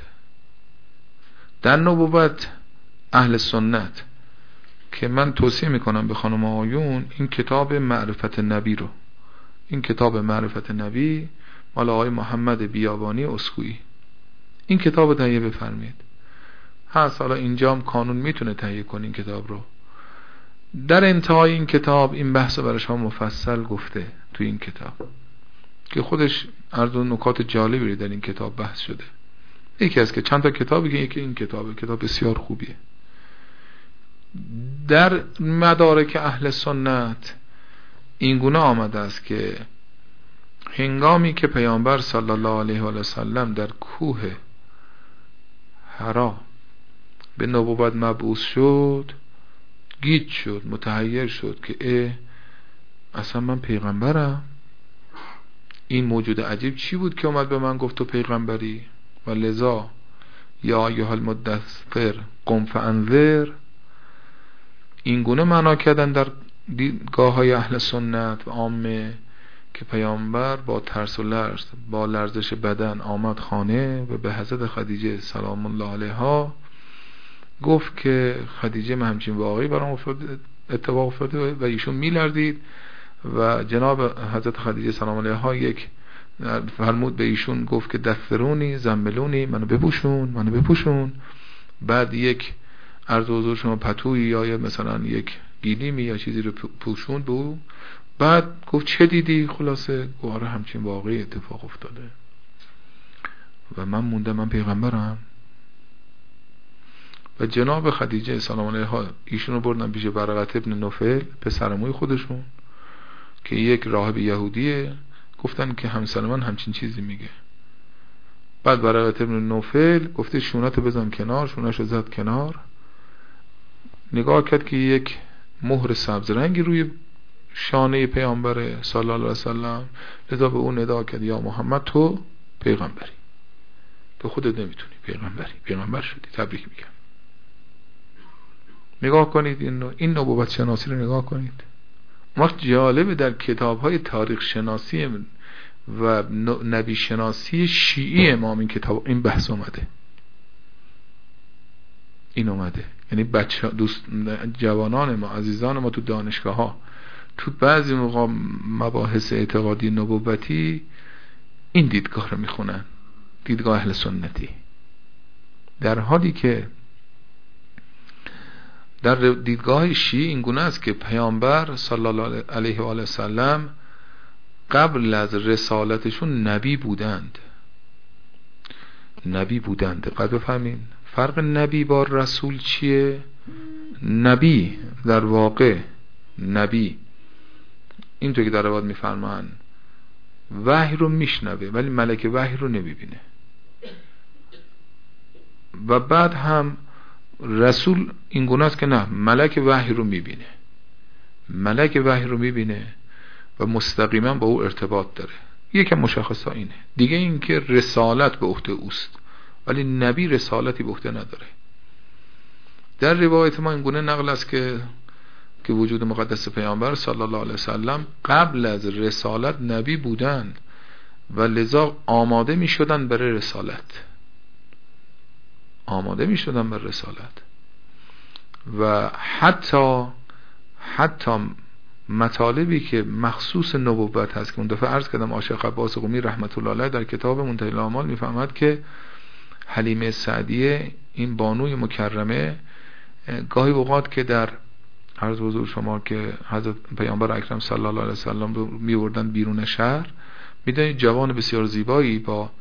در نبوت اهل سنت که من توصیه می‌کنم به خانم آیون این کتاب معرفت نبی رو این کتاب معرفت نبی مال آقای محمد بیابانی اسکویی. این کتاب رو تهیه بفرمید هست حالا اینجا هم کانون می‌تونه تهیه کنه این کتاب رو. در انتهای این کتاب این بحث رو برای مفصل گفته تو این کتاب. که خودش عرض نکات جالبی در این کتاب بحث شده. یکی از که چند تا کتابی که یکی این کتابه. کتاب بسیار خوبیه. در مدارک اهل سنت این گونه آمده است که هنگامی که پیامبر صلی الله علیه و سلم در کوه حرا به نبوت مبعوث شد گیت شد متحیر شد که اه اصلا من پیغمبرم. این موجود عجیب چی بود که اومد به من گفت تو پیغمبری؟ و لذا یا ایها المدثر قم فانذر. این گونه معنا کردن در دیدگاه های اهل سنت و عامه. که پیامبر با ترس و لرز با لرزش بدن آمد خانه و به حضرت خدیجه سلام الله علیها گفت که خدیجه من همچین واقعی برام اتفاق افتاده و ایشون میلرزید و جناب حضرت خدیجه سلام علیها یک فرمود به ایشون گفت که دسترونی زنبلونی منو بپوشون منو بپوشون. بعد یک عرض حضور شما پتوی یا مثلا یک گیلیمی یا چیزی رو پوشون به او. بعد گفت چه دیدی؟ خلاصه گواره همچین واقعی اتفاق افتاده. و من مونده من پیغمبرم. و جناب خدیجه سلام علیها ایشونو بردن پیش برقت ابن نوفل پسرموی خودشون که یک راهب یهودیه. گفتن که همسر من همچین چیزی میگه. بعد برقت ابن نوفل گفته شونتو بزن کنار شونشو زد کنار. نگاه کرد که یک مهر سبز رنگی روی شانه پیامبر صلی الله علیه وسلم لذا به اون ندا کرد یا محمد تو پیغمبری. تو خودت نمی‌تونی پیغمبری. پیغمبر شدی تبریک میگم. نگاه کنید این این نبوت شناسی رو نگاه کنید. وقت جالبه در کتاب های تاریخ شناسی و نبی شناسی شیعی امام این کتاب این بحث اومده. این اومده. یعنی بچه دوست جوانان ما عزیزان ما تو دانشگاه ها تو بعضی موقع مباحث اعتقادی نبوتی این دیدگاه رو می‌خونن دیدگاه اهل سنتی. در حالی که در دیدگاه شیعی این گونه است که پیامبر صلی الله علیه و آله وسلم قبل از رسالتشون نبی بودند. نبی بودند. قد بفهمین. فرق نبی با رسول چیه؟ نبی. در واقع نبی. اینطور که رواد میفرمان. وحی رو میشنوه ولی ملک وحی رو نمی‌بینه. و بعد هم رسول این گونه است که نه ملک وحی رو می‌بینه. ملک وحی رو می‌بینه و مستقیما با او ارتباط داره. یکم مشخصا اینه. دیگه اینکه رسالت به عهده اوست ولی نبی رسالتی به عهده نداره. در روایت ما این گونه نقل است که که وجود مقدس پیامبر صلی الله علیه وسلم قبل از رسالت نبی بودند و لذا آماده می شدن برای رسالت. آماده می شدن برای رسالت. و حتی حتی مطالبی که مخصوص نبوت هست که اون دفعه عرض کردم عاشق عباس قومی رحمت الله علیه در کتاب منتهی الاعمال می‌فهمد که حلیمه سعدیه این بانوی مکرمه گاهی اوقات که در عرض حضور شما که حضرت پیامبر اکرم صلی الله علیه وسلم رو میوردن بیرون شهر. می‌دونید جوان بسیار زیبایی با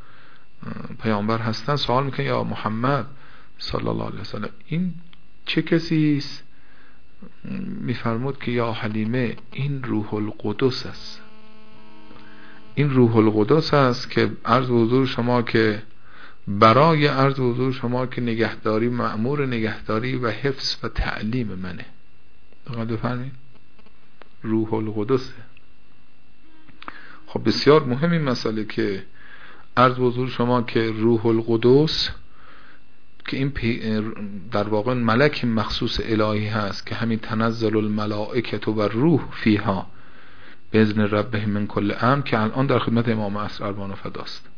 پیامبر هستن. سوال می‌کنه یا محمد صلی الله علیه وسلم این چه کسی است؟ میفرمود که یا حلیمه این روح القدس است. این روح القدس است که عرض حضور شما که برای عرض حضور شما که نگهداری معمور نگهداری و حفظ و تعلیم منه. بفرمین روح القدسه. خب بسیار مهم این مسئله که عرض حضور شما که روح القدس که این در واقع ملک مخصوص الهی هست که همین تنزل الملائکت و روح فیها به ازن ربه من کل ام که الان در خدمت امام عصر اربان و فداست.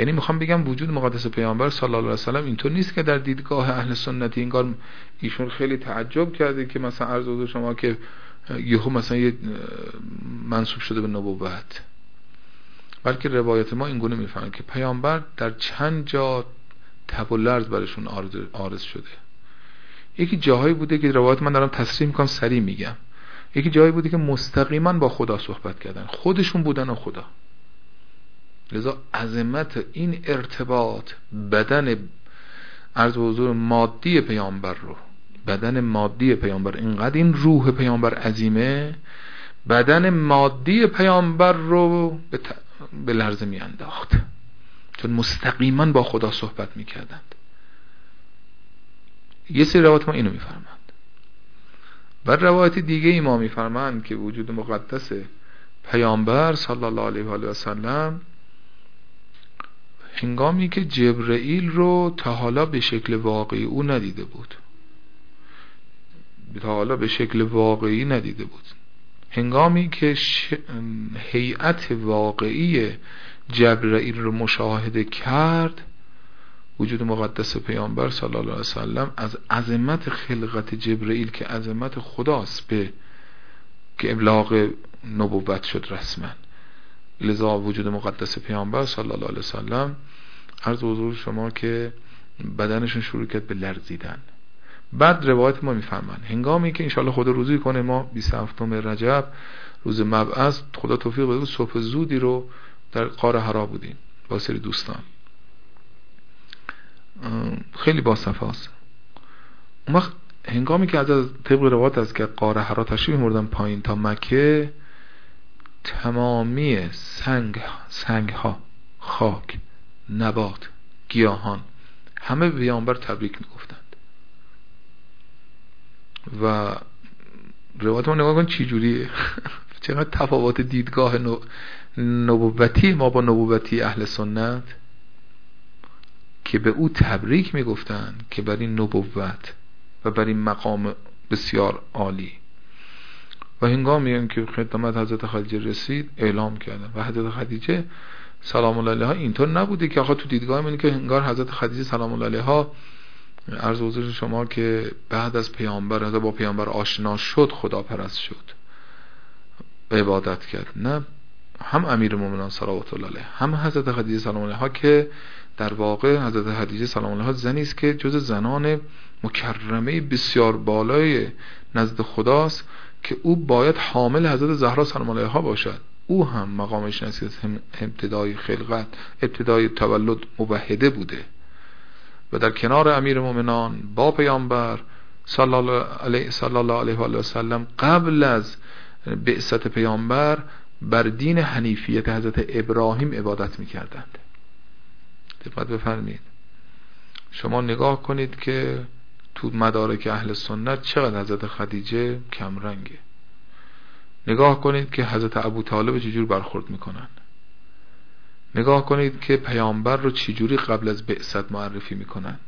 یعنی می‌خوام بگم وجود مقدس پیامبر صلی الله علیه وسلم اینطور نیست که در دیدگاه اهل سنتی انگار ایشون خیلی تعجب کرده که مثلا عرض شما که یهو مثلا یه منصوب شده به نبوت. بلکه روایت ما اینگونه می‌فهمه که پیامبر در چند جا تب و لرز برشون آرز شده. یکی جاهایی بوده که روایت من دارم تصریح می‌کنم سریع میگم. یکی جایی بوده که مستقیما با خدا صحبت کردن. خودشون بودن و خدا. لذا عظمت این ارتباط بدن عرض حضور مادی پیامبر رو بدن مادی پیامبر اینقدر این روح پیامبر عظیمه بدن مادی پیامبر رو به, به لرزه می انداخت چون مستقیما با خدا صحبت می کردند یه سری روایت ما اینو میفرمند و روایت دیگه ای ما میفرمند که وجود مقدس پیامبر صلی الله علیه و و سلم هنگامی که جبرئیل رو تا حالا به شکل واقعی او ندیده بود. تا حالا به شکل واقعی ندیده بود. هنگامی که ش... هیئت واقعی جبرئیل رو مشاهده کرد وجود مقدس پیامبر صلی الله علیه وسلم از عظمت خلقت جبرئیل که عظمت خداست به که ابلاغ نبوت شد رسما. لذا وجود مقدس پیامبر صلی الله علیه وسلم عرض حضور شما که بدنشون شروع کرد به لرزیدن. بعد روایت ما می‌فهمن هنگامی که انشالله خدا روزی کنه ما 27 رجب روز مبعث خدا توفیق بده صبح زودی رو در قار حرا بودیم با سری دوستان. خیلی با صفاست اون وقت هنگامی که از طبق روایت است که قار حرا تشریف مردن پایین تا مکه تمامی سنگ سنگ ها خاک نبات گیاهان همه به پیامبر تبریک می‌گفتند. و روایت ما نگاه کن چی جوریه؟ *laughs* چقدر تفاوت دیدگاه نبوتی ما با نبوتی اهل سنت که به او تبریک می‌گفتند که بر این نبوت و بر این مقام بسیار عالی و هنگامی که خدمت حضرت خدیجه رسید اعلام کردن. و حضرت خدیجه سلام الله علیها اینطور نبوده که آخه تو دیدگاه من که هنگار حضرت خدیجه سلام الله علیها عرض حضور شما که بعد از پیامبر حضرت با پیامبر آشنا شد خدا پرست شد. عبادت کرد. نه هم امیر مومنان صلوات الله علیه هم حضرت خدیجه سلام علیها که در واقع حضرت خدیجه سلام علیها زنی است که جز زنان مکرمه بسیار بالای نزد خداست. که او باید حامل حضرت زهرا سلام علیها باشد. او هم مقامش نسید ابتدای خلقت ابتدای تولد موحده بوده. و در کنار امیر مؤمنان با پیامبر صلی الله علیه, صلی الله علیه و سلم قبل از بعثت پیامبر بر دین حنیفیت حضرت ابراهیم عبادت می‌کردند. دقت بفرمید شما نگاه کنید که تو مدارک اهل سنت چقدر حضرت خدیجه کمرنگه. نگاه کنید که حضرت ابو طالب چجور برخورد می‌کنن. نگاه کنید که پیامبر رو چجوری قبل از بعثت معرفی می‌کنن.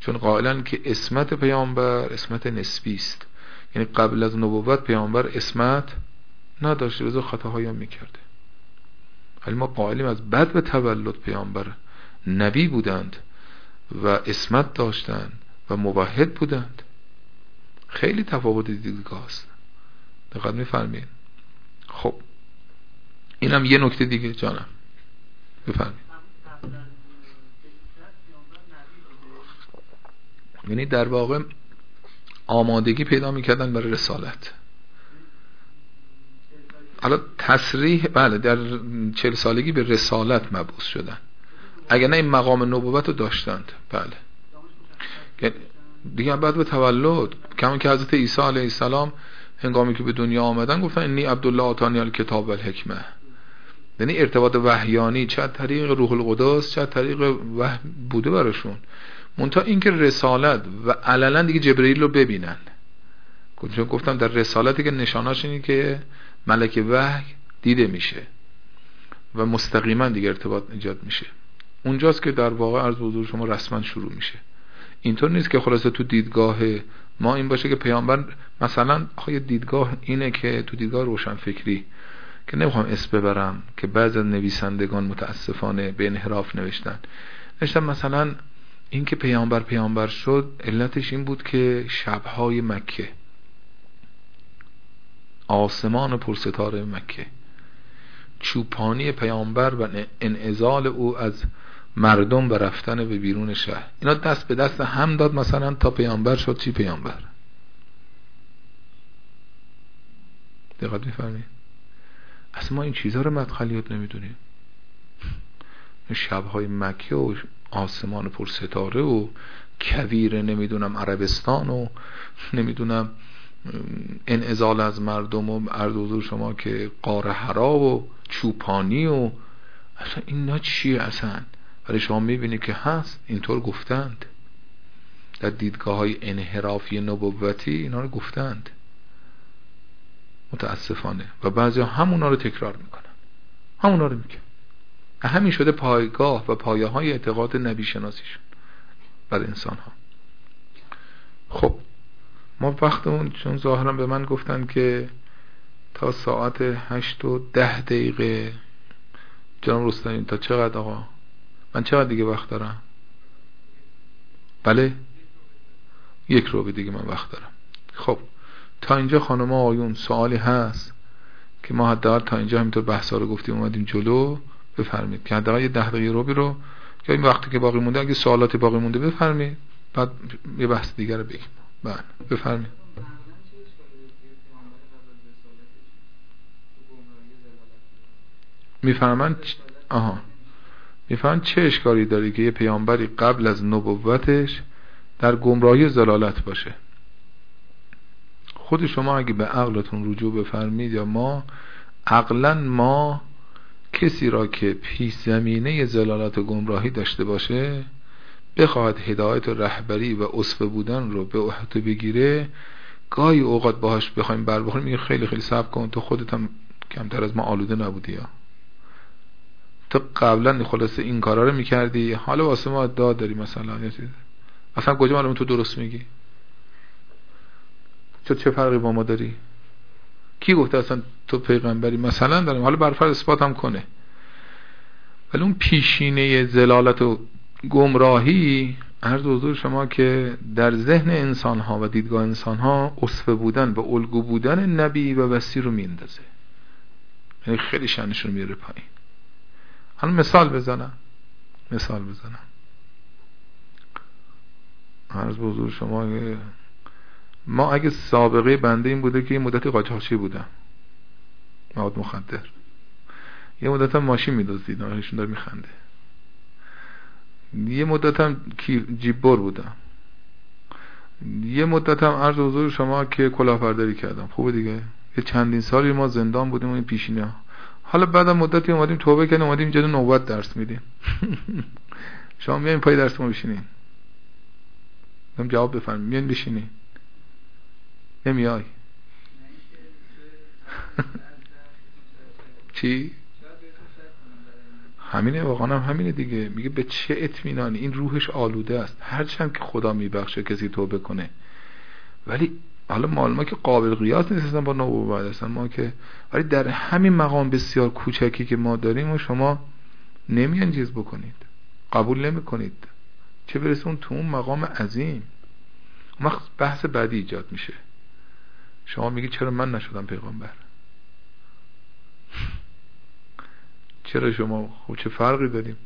چون قائلا که اسمت پیامبر اسمت نسبی است. یعنی قبل از نبوت پیامبر اسمت نداشته بذار خطاهایی هم می‌کرده. ولی ما قائلیم از بد به تولد پیامبر نبی بودند و اسمت داشتند. و موحد بودند. خیلی تفاوت دیدگاه است. دقت میفرمین خب اینم یه نکته دیگه جانم. بفرمین یعنی در واقع آمادگی پیدا می‌کردن برای رسالت. حالا تصریح بله در چل سالگی به رسالت مبعوث شدن. اگر نه این مقام نبوت رو داشتند. بله. دیگه بعد به تولد کمان که حضرت عیسی علیه السلام هنگامی که به دنیا آمدن گفتن انی عبدالله آتانی الکتاب و الحکمه یعنی ارتباط وحیانی چه طریق روح القدس چه طریق وحی بوده براشون. منتها اینکه رسالت و علنا دیگه جبرئیل رو ببینن. چون گفتم در رسالتی که نشاناش اینه که ملک وحی دیده میشه و مستقیما دیگه ارتباط ایجاد میشه. اونجاست که در واقع از حضور شما رسما شروع میشه. اینطور نیست که خلاصه تو دیدگاه ما این باشه که پیامبر مثلا آخه دیدگاه اینه که تو دیدگاه روشن فکری که نمی‌خوام اسم ببرم که بعض از نویسندگان متاسفانه به انحراف نوشتن. نوشتن مثلا این که پیامبر پیامبر شد علتش این بود که شبهای مکه آسمان پرستاره مکه چوپانی پیامبر و انعزال او از مردم و رفتن به بیرون شهر. اینا دست به دست هم داد مثلا تا پیامبر شد چی پیامبر؟ دقت میفرمایید؟ اصلا ما این چیزها رو مدخلیات نمی‌دونیم. شبهای مکه و آسمان پر ستاره و کویر نمی‌دونم عربستان و نمی‌دونم انعزال از مردم و عرض شما که قاره حرا و چوپانی و اصلا اینا چیه اصلا؟ ولی شما می‌بینید که هست. اینطور گفتند. در دیدگاه های انحرافی نبوتی اینا رو گفتند. متاسفانه. و بعضی همونا رو تکرار می‌کنن. همونا رو میگن. همین شده پایگاه و پایه های اعتقاد نبی شناسیشون بر انسان ها خب. ما وقتمون چون ظاهرا به من گفتن که تا ساعت هشت و ده دقیقه. جناب رستمی تا چقدر آقا؟ من چقدر دیگه وقت دارم. بله؟ یک رو دیگه من وقت دارم. خب تا اینجا خانم آیون سوالی هست که ما حداقل تا اینجا همینطور بحثا رو گفتیم اومدیم جلو. بفرمید که حداقل یه ده دقیقه روبی رو که این وقتی که باقی مونده اگه سوالاتی باقی مونده بفرمید بعد یه بحث دیگر رو بگیم. بله بفرمید می‌فهمن آها. می‌فهمن چه اشکالی داری که یه پیامبری قبل از نبوتش در گمراهی زلالت باشه. خود شما اگه به عقلتون رجوع بفرمید یا ما عقلا ما کسی را که پیش زمینه زلالت و گمراهی داشته باشه بخواهد هدایت و رهبری و اصفه بودن رو به عهده بگیره. گاهی اوقات باهاش بخوایم بر بخوریم میگه خیلی خیلی صبر کن تو خودت هم کمتر از ما آلوده نبودی یا. تو قبلا خلاصه این کارا رو می‌کردی؟ حالا واسه ما داد داری مثلا اصلا کجا معلومه تو درست میگی؟ چه چه فرقی با ما داری؟ کی گفته اصلا تو پیغمبری؟ مثلا دارم. حالا برفر اثبات هم کنه. ولی اون پیشینه زلالت و گمراهی عرض حضور شما که در ذهن انسان ها و دیدگاه انسان ها اصفه بودن و الگو بودن نبی و وسیع رو میندازه یعنی خیلی شنشون میره پایین. حالا مثال بزنم. مثال بزنم. عرض به حضور شما ما اگه سابقه بنده این بوده که یه مدتی قاچاقچی بودم. مواد مخدر. یه مدت هم ماشین میدازدید ایشون داره میخنده. یه مدت هم جیببر بودم. یه مدت هم عرض حضور شما که کلاهبرداری کردم. خوبه دیگه؟ یه چندین سالی ما زندان بودیم و این پیشینه حالا بعد مدتی اومدیم توبه کردیم اومدیم اینجا نوبت درس میدیم. *laughs* شما میایین پای درس ما بشینین. جواب بفرمایید. میایین بشینین. نمیای. *laughs* چی؟ همینه واقعا هم همینه دیگه. میگه به چه اطمینانی؟ این روحش آلوده است. هرچند که خدا میبخشه کسی توبه کنه. ولی حالا مال ما که قابل قیاس نیست با نبوت هستن ما که ولی در همین مقام بسیار کوچکی که ما داریم و شما نمیان چیز بکنید. قبول نمی کنید چه برسه اون تو اون مقام عظیم. وقت بحث بعدی ایجاد میشه. شما میگی چرا من نشدم پیغمبر؟ چرا شما خب چه فرقی داریم؟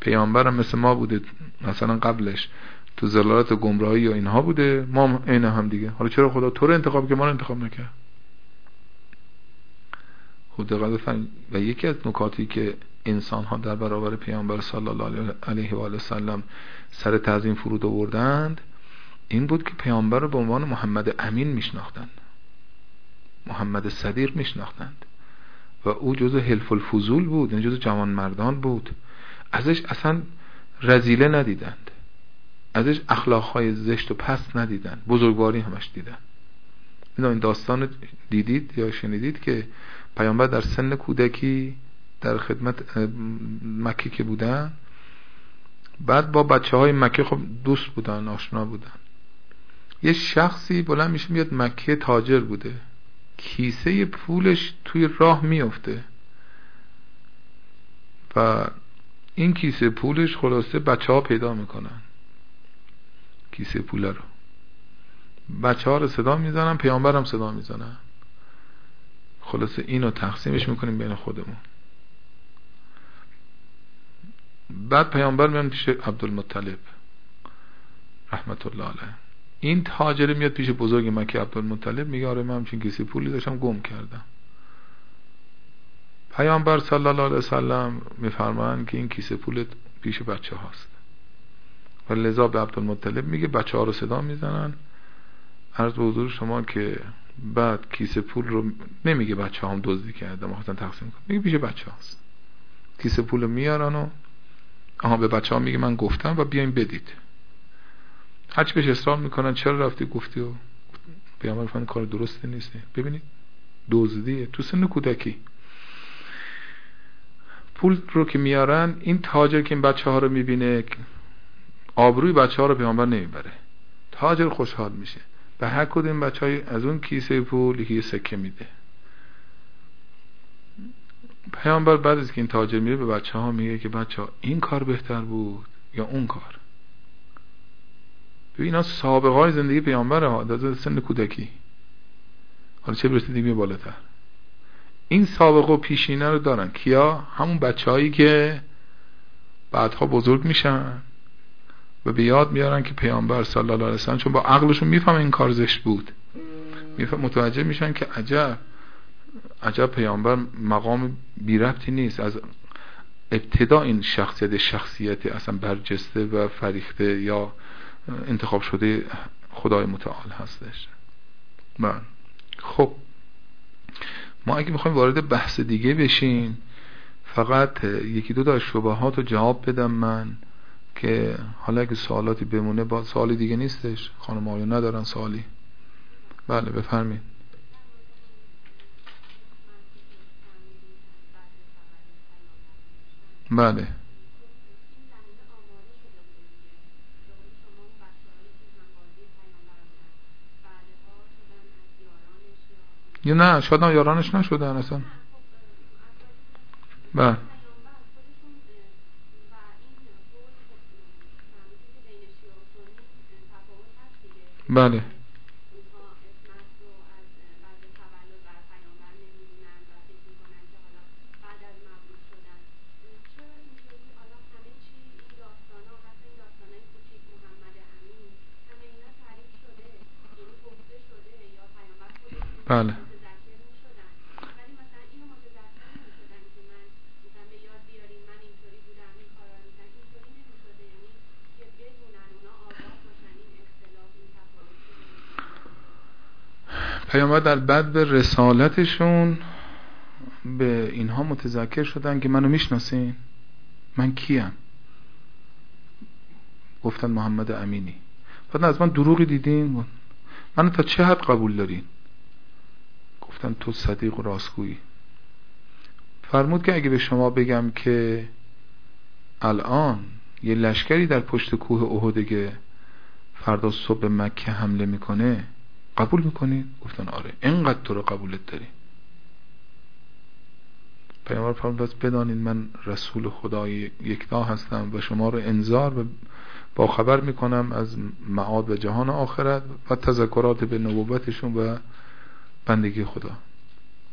پیامبرم مثل ما بوده. مثلا قبلش تو زلالت گمراهی یا اینها بوده ما عین هم دیگه. حالا چرا خدا تو رو انتخاب که ما رو انتخاب نکرد؟ خود دقت و یکی از نکاتی که انسان ها در برابر پیامبر صلی الله علیه و آله سلم سر تعظیم فرود آوردند این بود که پیامبر رو به عنوان محمد امین میشناختند. محمد صدیق میشناختند. و او جزو حلف الفضول بود یعنی جزو جوان مردان بود. ازش اصلا رزیله ندیدند. ازش اخلاقهای زشت و پست ندیدن. بزرگواری همش دیدن. این داستان دیدید یا شنیدید که پیامبر در سن کودکی در خدمت مکه که بودن بعد با بچه های مکه خب دوست بودن آشنا بودن. یه شخصی بلند میشه میاد مکه تاجر بوده. کیسه پولش توی راه میفته و این کیسه پولش خلاصه بچه ها پیدا می‌کنن. کیسه پوله رو. بچه ها رو صدا می‌زنن پیامبر هم صدا می‌زنن. خلاصه اینو تقسیمش می‌کنیم بین خودمون. بعد پیامبر میان پیش عبدالمطلب. رحمت الله علیه. این تاجر میاد پیش بزرگ مکه عبدالمطلب میگه آره من همچین کسی پولی داشتم گم کردم. پیامبر صلی الله علیه وسلم میفرمان که این کیسه پول پیش بچه هاست لذا به عبدالمطلب میگه بچه ها رو صدا می‌زنن. عرض به حضور شما که بعد کیسه پول رو نمیگه بچه هم دزدی کرده خواستن تقسیم کنم میگه پیش بچه هاست کیسه پول رو میارن و آها به بچه ها میگه من گفتم و بیاین بدید. هرچی بهش اصرار می‌کنن چرا رفتی گفتی و پیامبر فن کار درستی نیست. ببینید دزدیه. تو سن کودکی. پول رو که میارن این تاجر که این بچه ها رو می‌بینه آبروی بچه ها رو پیامبر نمی‌بره. تاجر خوشحال میشه. به هر کدوم بچه های از اون کیسه پول یکی سکه میده. پیامبر بعد از که این تاجر میره به بچه ها میگه که بچه ها این کار بهتر بود یا اون کار؟ ببین اینا سابقه های زندگی پیامبر ها در سن کودکی. حالا چه برسه دیگه بالاتر. این سابقه و پیشینه رو دارن. کیا؟ همون بچههایی که بعدها بزرگ میشن. و به یاد میارن که پیامبر صلی الله علیه وسلم چون با عقلشون میفهم این کار زشت بود. متوجه میشن که عجب عجب پیامبر مقام بی ربطی نیست. از ابتدا این شخصیت شخصیت اصلا برجسته و فریخته یا انتخاب شده خدای متعال هستش. من بله. خب. ما اگه می‌خوایم وارد بحث دیگه بشیم فقط یکی دو تا شبهات رو جواب بدم من. که حالا اگه سوالاتی بمونه با سوالی دیگه نیستش. خانم آیا ندارن سوالی. بله بفرمین بله. یا نه شاید یارانش نشدن اصلا. بله. بله. بله. پیامبر در بعد به رسالتشون به اینها متذکر شدن که منو می‌شناسین؟ من کیم؟ گفتن محمد امینی. بعد از من دروغی دیدین؟ منو تا چه حد قبول دارین؟ گفتن تو صدیق و راستگویی. فرمود که اگه به شما بگم که الان یه لشکری در پشت کوه احدگه فردا صبح مکه حمله می‌کنه قبول می‌کنید گفتن آره. اینقدر تو رو قبولت داری پیامبر فرمود بدانید من رسول خدای یکتا هستم و شما رو انذار و با خبر می‌کنم از معاد و جهان آخرت و تذکرات به نبوتشون و بندگی خدا.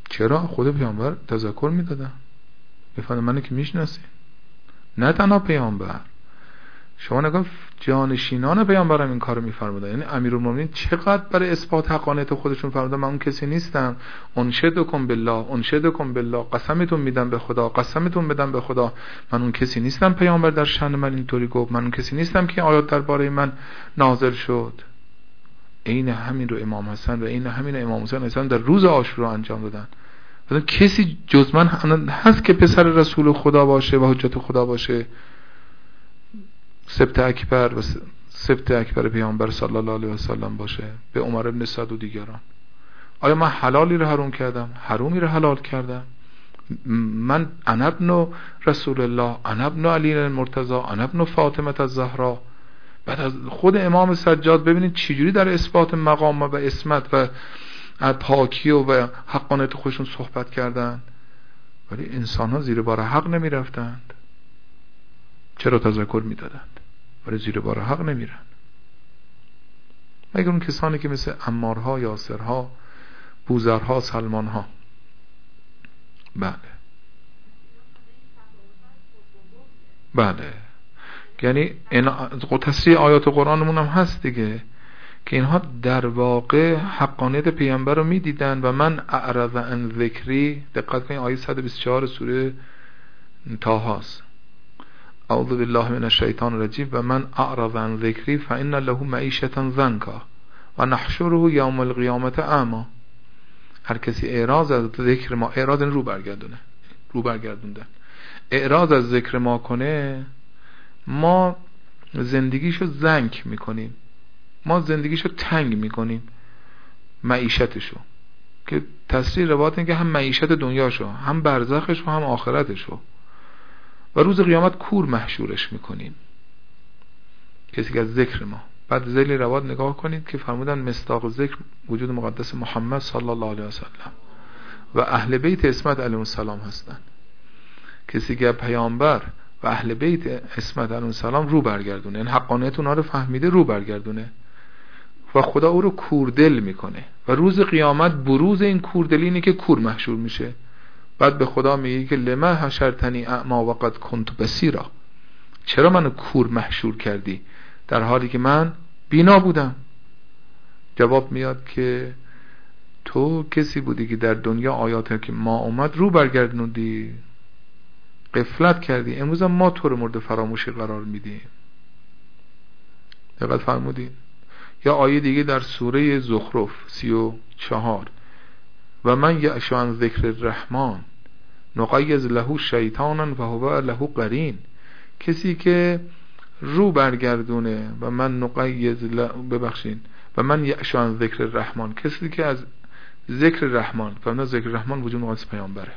چرا؟ خود پیامبر تذکر می‌دادن بفرمایید منو که می‌شناسین نه تنها پیامبر. شما نگاه جانشینان پیامبرم این کارو میفرمودن. یعنی امیرالمومنین چقدر برای اثبات حقانیت خودشون فرمودن؟ من اون کسی نیستم. انشدکم بالله انشدکم بالله. قسمتون میدم به خدا قسمتون بدم به خدا. من اون کسی نیستم پیامبر در شأن من اینطوری گفت. من اون کسی نیستم که آیات درباره من نازل شد. عین همین رو امام حسن و عین همین امام حسین حسن در روز عاشورا انجام دادن. کسی جز من هست که پسر رسول خدا باشه و حجت خدا باشه. سبت اکبر و سبت اکبر پیامبر صلی الله علیه وسلم باشه. به عمر ابن سعد و دیگران. آیا من حلالی رو حروم کردم؟ حرومی رو حلال کردم. من انا ابن رسول الله انا ابن علی المرتضی انا ابن فاطمه الزهرا. بعد از خود امام سجاد ببینید چجوری در اثبات مقام و اسمت و پاکی و حقانیت خودشون صحبت کردند ولی انسان ها زیر بار حق نمی رفتند چرا تذکر می دادند ولی زیر بار حق نمیرن. مگر اون کسانی که مثل امارها یاسرها بوزرها سلمانها. بله. بله. یعنی تصریح آیات قرآنمون هم هست دیگه که اینها در واقع حقانیت پیامبر رو می‌دیدن و من اعرض ان ذکری دقت کنید آیه 124 سوره تاهاست اعوذ بالله من الشیطان الرجیم و من اعرض عن ذکری فان له معیشتا زنکا و نحشره یوم القیامت اعما هر کسی اعراض از ذکر ما اعراض رو برگردونه. رو برگردوندن اعراض از ذکر ما کنه ما زندگیشو زنک می‌کنیم. ما زندگیشو تنگ می‌کنیم. معیشتشو. که تصریح روایت که هم معیشت دنیاشو هم برزخش و هم آخرتشو. و روز قیامت کور محشورش می‌کنیم. کسی که از ذکر ما بعد زیل رواد نگاه کنید که فرمودن مستاق ذکر وجود مقدس محمد صلی الله علیه وسلم و اهل بیت اسمت علیه السلام هستند کسی که پیامبر و اهل بیت اسمت علیه السلام رو برگردونه این یعنی حقانیت اونها رو فهمیده رو برگردونه و خدا او رو کوردل می‌کنه. و روز قیامت بروز این کوردلی اینه که کور محشور میشه. بعد به خدا میگه که لما حشرتنی اعما وقد کنت بسیرا چرا منو کور محشور کردی؟ در حالی که من بینا بودم. جواب میاد که تو کسی بودی که در دنیا آیات که ما اومد رو برگردوندی. قفلت کردی. امروز ما تو رو مورد فراموشی قرار میدیم. دقت فرمودین. یا آیه دیگه در سوره زخرف سی و چهار. و من یعشان ذکر الرحمن. نقیز له شیطانا و هو له قرین. کسی که رو برگردونه و من نقیز ببخشین و من یعشان ذکر الرحمن. کسی که از ذکر رحمان فرمودن ذکر رحمان وجود مقدس پیامبره.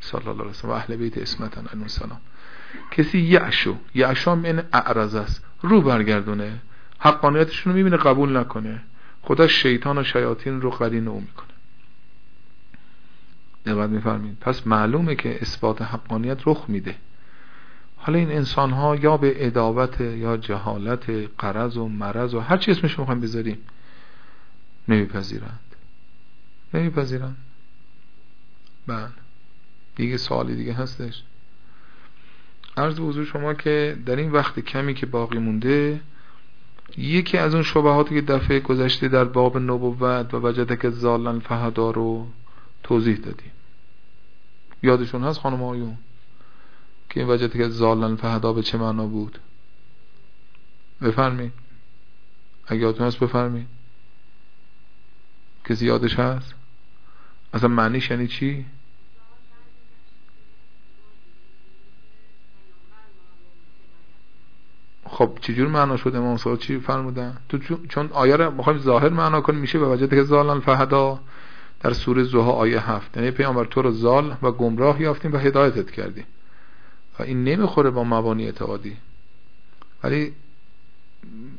صلی الله علیه و اهل بیت اسمتن علیهم السلام. کسی یعشو یعشو این اعرض است. رو برگردونه. حقانیتشون رو می‌بینه قبول نکنه. خدا شیطان و شیاطین رو قرین او می‌کنه. دقت میفرمید پس معلومه که اثبات حقانیت رخ میده. حالا این انسان ها یا به اداوت یا جهالت قرض و مرض و هر چی اسمش می‌خوایم بذاریم نمیپذیرند. نمیپذیرند. بله. دیگه سوالی دیگه هستش. عرض حضور شما که در این وقت کمی که باقی مونده یکی از اون شبهاتی که دفعه گذشته در باب نبوت و وجده که زالن فهدا رو توضیح دادیم یادشون هست خانم آیون که این وجده که زالن فهدا به چه معنا بود؟ بفرمی اگه یادتون هست بفرمی کسی یادش هست؟ اصلا معنیش یعنی چی؟ خب چجور معنا شده؟ امام صادق چی فرمودن؟ تو چون آیه رو بخوایم ظاهر معنا کنیم میشه به وجه که زالن فهدا در سوره زوها آیه هفت. یعنی پیامبر تو رو زال و گمراه یافتیم و هدایتت کردیم. و این نمی‌خوره با مبانی اعتقادی. ولی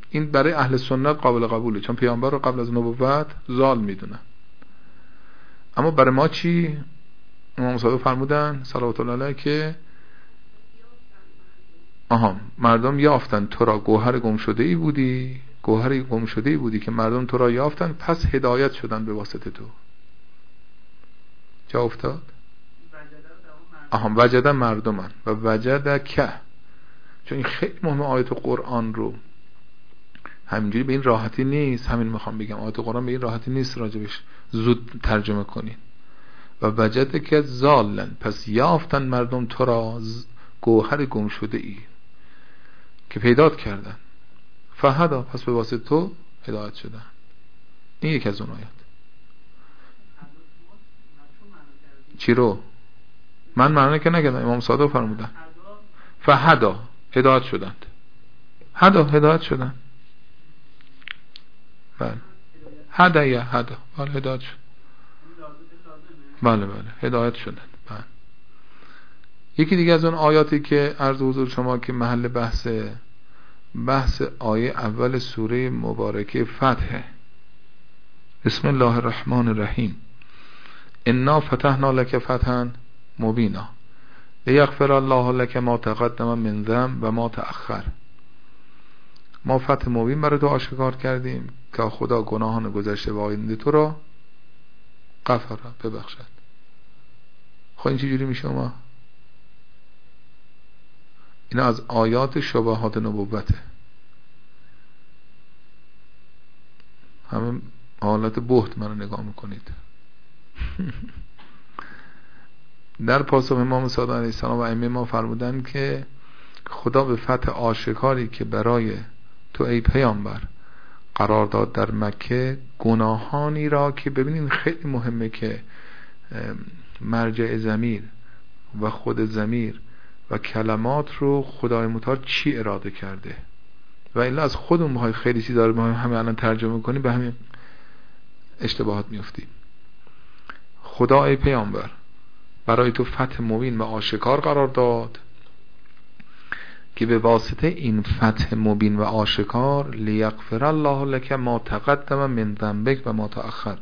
این برای اهل سنت قابل قبوله. چون پیامبر رو قبل از نبوت زال می‌دونن. اما برای ما چی؟ امام صادق فرمودن صلوات الله علیه که آها مردم یافتن. تو را گوهر گم شده ای بودی گوهر گم شده ای بودی که مردم تو را یافتن پس هدایت شدن به واسطه تو. جا افتاد؟ آها وجد مردمن و وجد که چون این خیلی مهم آیت قرآن رو. همینجوری به این راحتی نیست. همین می‌خوام بگم. آیت قرآن به این راحتی نیست راجبش زود ترجمه کنین. و وجد که زالن. پس یافتن مردم تو را گوهر گم شده ای. که پیدات کردن. فهدا پس به واسه تو هدایت شدن. این یک از اون آیات. چی رو؟ من معنی که نگردم امام صادق فرمودن. فهدا هدایت شدند. هدا هدایت شدن بله. هدایه هدا. بله هدایت شد. بله بله. هدایت شدند. بله. یکی دیگه از اون آیاتی که عرض حضور شما که محل بحث بحث آیه اول سوره مبارکه فتحه. بسم الله الرحمن الرحیم. انا فتحنا لك فتحا مبینا لیغفر الله لك ما تقدم من ذنب و ما تأخر ما فتح مبین برای تو آشکار کردیم که خدا گناهان گذشته و آینده تو را غفر ببخشد خب این چجوری میشه ما اینا از آیات شباهات نبوته همه حالت بهت منو نگاه می‌کنید *laughs* در پاسخ امام صادق علیه السلام و ائمه ما فرمودن که خدا به فتح آشکاری که برای تو ای پیامبر قرار داد در مکه گناهانی را که ببینید خیلی مهمه که مرجع زمیر و خود زمیر و کلمات رو خدای متعال چی اراده کرده؟ و الا از خودمون می‌خوای خیلی چیزا رو همه الان ترجمه کنیم به همین اشتباهات میفتیم خدا ای پیامبر برای تو فتح مبین و آشکار قرار داد که به واسطه این فتح مبین و آشکار لیغفر الله لك ما تقدم من ذنبک و ما تأخر.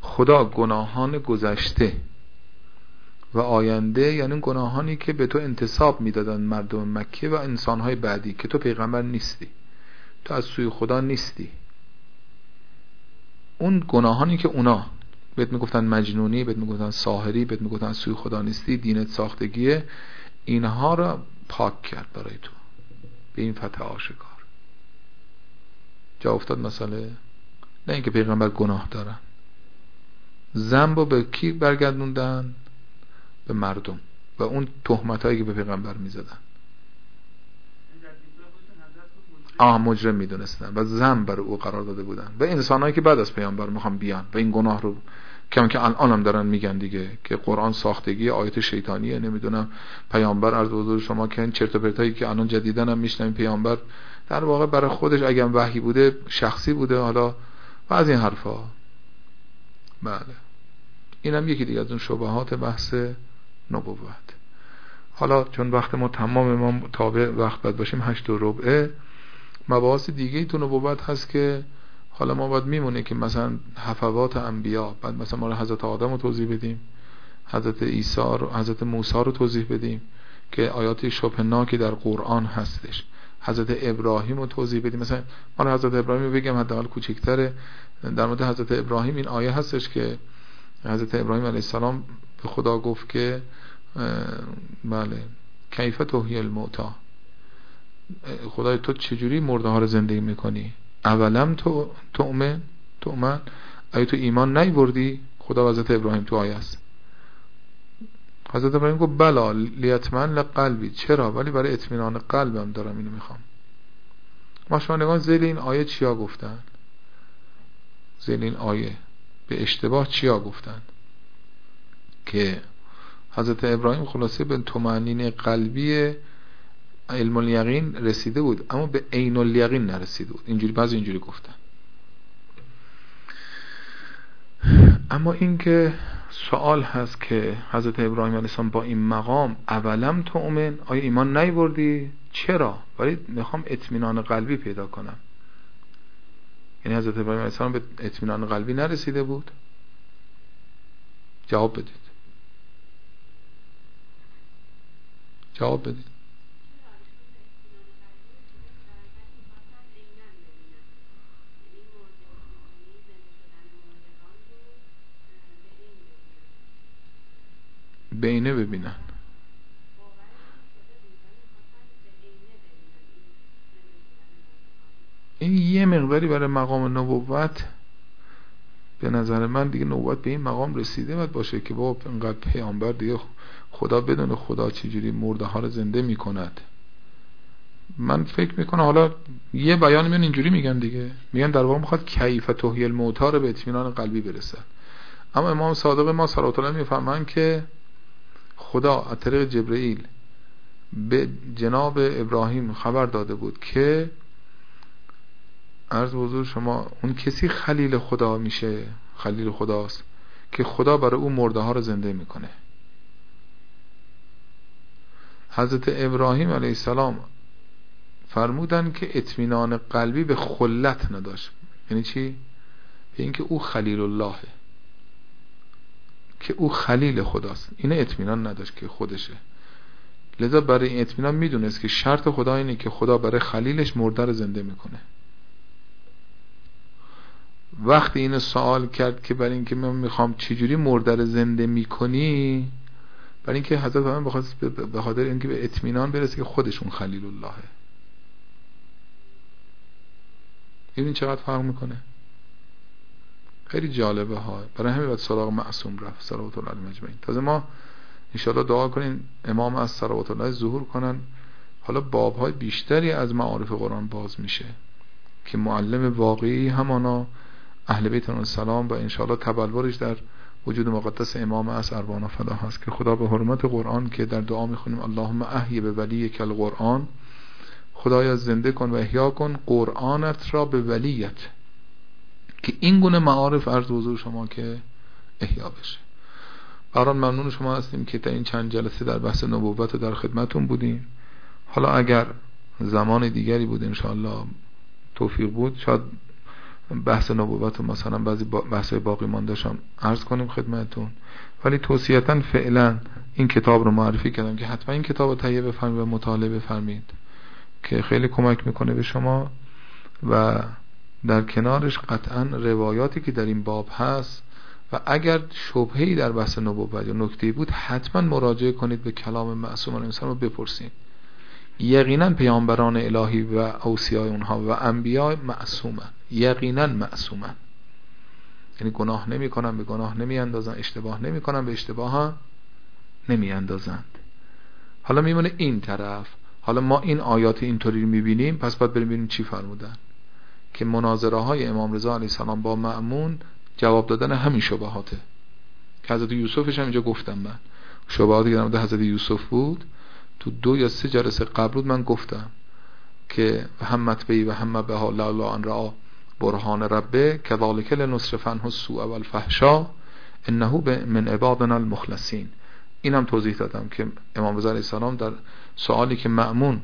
خدا گناهان گذشته و آینده یعنی گناهانی که به تو انتصاب می‌دادن مردم مکه و انسانهای بعدی که تو پیغمبر نیستی. تو از سوی خدا نیستی. اون گناهانی که اونا بهت می‌گفتن مجنونی بهت می‌گفتن ساحری بهت می‌گفتن سوی خدا نیستی دینت ساختگیه. اینها را پاک کرد برای تو. به این فتح آشکار. جا افتاد مسئله؟ نه اینکه پیغمبر گناه دارن. زنب به کی برگردوندن؟ به مردم. و اون تهمت هایی که به پیغمبر می‌زدن. آه مجرم می‌دونستن و زن بر او قرار داده بودن. و انسانهایی که بعد از پیامبر می‌خوام بیان. و این گناه رو کم که الان هم دارن میگن دیگه که قرآن ساختگی آیت شیطانیه نمی‌دونم. پیامبر از حضور شما که این چرت و پرتایی که الان جدیدن هم میشنم پیامبر در واقع برای خودش اگر وحی بوده شخصی بوده. حالا و از این حرفا. بله. اینم یکی دیگه از اون شبهات بحث نبوت. حالا چون وقت ما تمام ما تابع وقت باید باشیم هشت و ربعه مباحث دیگه تو نبوت هست که حالا ما باید میمونه که مثلا حفوات انبیا بعد مثلا ما حضرت آدم رو توضیح بدیم حضرت عیسی رو حضرت موسی رو توضیح بدیم که آیات شبهناکی در قرآن هستش. حضرت ابراهیم رو توضیح بدیم. مثلا ما حضرت ابراهیم رو بگم حداقل کوچکتره. در مورد حضرت ابراهیم این آیه هستش که حضرت ابراهیم علیه السلام به خدا گفت که بله کیف توهی الموتا خدای تو چجوری مرده ها رو زندگی می‌کنی؟ اولم تو تؤمن تؤمن اگه تو ایمان نیوردی خدا حضرت ابراهیم تو آیه است. حضرت ابراهیم گفت بلا لیتمن لقلبی. چرا؟ ولی برای اطمینان قلبم دارم اینو می‌خوام. ما شما نگاه زیل این آیه چیا گفتن؟ زیل این آیه به اشتباه چیا گفتن؟ که حضرت ابراهیم خلاصه به تومنین قلبی علم الیقین رسیده بود اما به عین الیقین نرسیده بود. اینجوری بعضی اینجوری گفتن. اما اینکه سوال هست که حضرت ابراهیم علیه السلام با این مقام اولم تؤمن آیا ایمان نیوردی چرا؟ ولی می‌خوام اطمینان قلبی پیدا کنم. یعنی حضرت ابراهیم علیه السلام به اطمینان قلبی نرسیده بود؟ جواب بدید. جواب بدید. بینه ببینن. این یه مقداری برای مقام نبوت به نظر من دیگه نبوت به این مقام رسیده باید باشه که با اینقدر پیامبر دیگه خدا بدون خدا چجوری مرده ها رو زنده می‌کند. من فکر می‌کنم حالا یه بیان میان اینجوری میگن دیگه. میگن در واقع می‌خواد کیف توهی الموتا به اطمینان قلبی برسد اما امام صادق ما صلوات الله می‌فهمن که خدا از طریق جبرئیل به جناب ابراهیم خبر داده بود که عرض حضور شما اون کسی خلیل خدا میشه خلیل خداست که خدا برای او مرده ها رو زنده می‌کنه. حضرت ابراهیم علیه السلام فرمودن که اطمینان قلبی به خلت نداشت. یعنی چی؟ به اینکه او خلیل اللهه. که او خلیل خداست. اینه اطمینان نداشت که خودشه. لذا برای این اطمینان می‌دونست که شرط خدا اینه که خدا برای خلیلش مرده رو زنده می‌کنه. وقتی اینو سوال کرد که برای اینکه من می‌خوام چجوری مرده رو زنده می‌کنی برای اینکه حضرت پیامبر بخواست به خاطر اینکه به اطمینان برسه که خودشون خلیل اللهه. ببین چقدر فرق می‌کنه. خیلی جالبه ها. برای همین باید سراغ معصوم رفت صلوات الله علیه مجمعین. تازه ما انشاءالله دعا کنین امام از صلوات الله ظهور کنن. حالا باب های بیشتری از معارف قرآن باز میشه که معلم واقعی همانا اهل بیت السلام و انشاءالله تبلورش در وجود مقدس امام از اربان فدا هست که خدا به حرمت قرآن که در دعا می‌خونیم اللهم احی به ولی کل قرآن خدایا زنده کن و احیا کن قرآنت را به ولیت که این گونه معارف عرض حضور شما که احیا بشه. بران ممنون شما هستیم که در این چند جلسه در بحث نبوت در خدمتون بودیم. حالا اگر زمان دیگری بود انشاءالله توفیق بود شاید بحث نبوت و مثلا بعضی بحث باقی ماندهشم عرض کنیم خدمتون ولی توصیتا فعلا این کتاب رو معرفی کردم که حتما این کتاب رو تهیه بفرمید و مطالعه بفرمید که خیلی کمک می‌کنه به شما و در کنارش قطعا روایاتی که در این باب هست و اگر شبهی در بحث نبوت یا نکته بود حتما مراجعه کنید به کلام معصوم انسان رو بپرسید. یقینا پیامبران الهی و اوصیای اونها و انبیا معصومن. یقینا معصومن. یعنی گناه نمی کنن به گناه نمی اندازن اشتباه نمی کنن به اشتباه ها نمی اندازند حالا میمونه این طرف. حالا ما این آیات اینطوری می‌بینیم پس باید بریم ببینیم چی فرمودن. که مناظره های امام رضا علیه السلام با معمون جواب دادن همین شبهاته. که حضرت یوسفش هم اینجا گفتم من. شبهاتی که در حضرت یوسف بود تو دو یا سه جلسه قبل بود من گفتم که همت بی و همه به لا ان را برهان ربه کذالک لنصرف عنه السوء والفحشاء انه من عبادنا المخلصین. اینم توضیح دادم که امام رضا علیه السلام در سوالی که معمون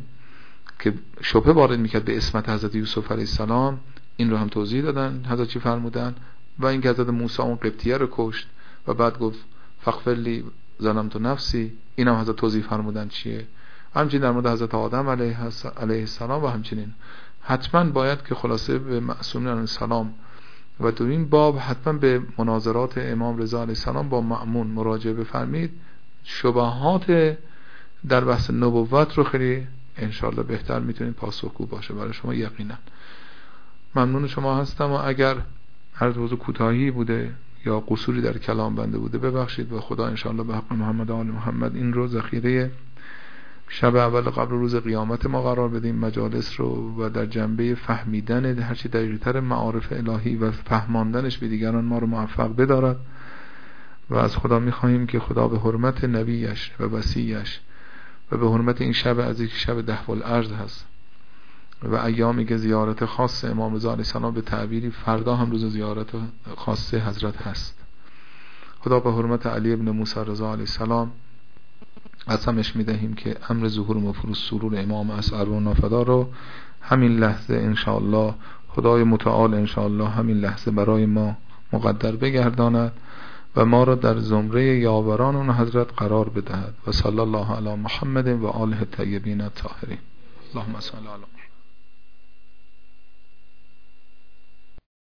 که شبه وارد می‌کرد به اسمت حضرت یوسف علیه السلام این رو هم توضیح دادن. حضرت چی فرمودن؟ و این که حضرت موسی اون قبطیه رو کشت و بعد گفت فقفلی زنم تو نفسی این هم حضرت توضیح فرمودن چیه. همچنین در مورد حضرت آدم علیه السلام و همچنین. حتما باید که خلاصه به معصومین علیه السلام و تو این باب حتما به مناظرات امام رضا علیه السلام با معمون مراجعه بفرمید شبهات در بحث نبوت رو خیلی انشالله بهتر می‌تونید پاسخگو باشه. برای شما یقینا. ممنون شما هستم و اگر هر روز کوتاهی بوده یا قصوری در کلام بنده بوده ببخشید. و خدا انشالله به حق محمد آل محمد این رو ذخیره شب اول قبل روز قیامت ما قرار بدیم. مجالس رو و در جنبه فهمیدن هرچی دقیقتر معارف الهی و فهماندنش به دیگران ما رو موفق بدارد. و از خدا می‌خواهیم که خدا به حرمت نبیش و وسیعش و به حرمت این شب از یک شب ده الارض هست. و ایامی که زیارت خاص امام رضا علیه به تعبیری فردا هم روز زیارت خاص حضرت هست. خدا به حرمت علی ابن موسی رضا علیه السلام قسمش می‌دهیم که امر ظهور مفروض سرور امام اسعر و نافدا رو همین لحظه انشاءالله خدای متعال انشاءالله همین لحظه برای ما مقدر بگرداند. و ما را در زمره یاوران اون حضرت قرار بدهد. و صلی الله علی محمد و آله الطیبین الطاهرین. اللهم صل علی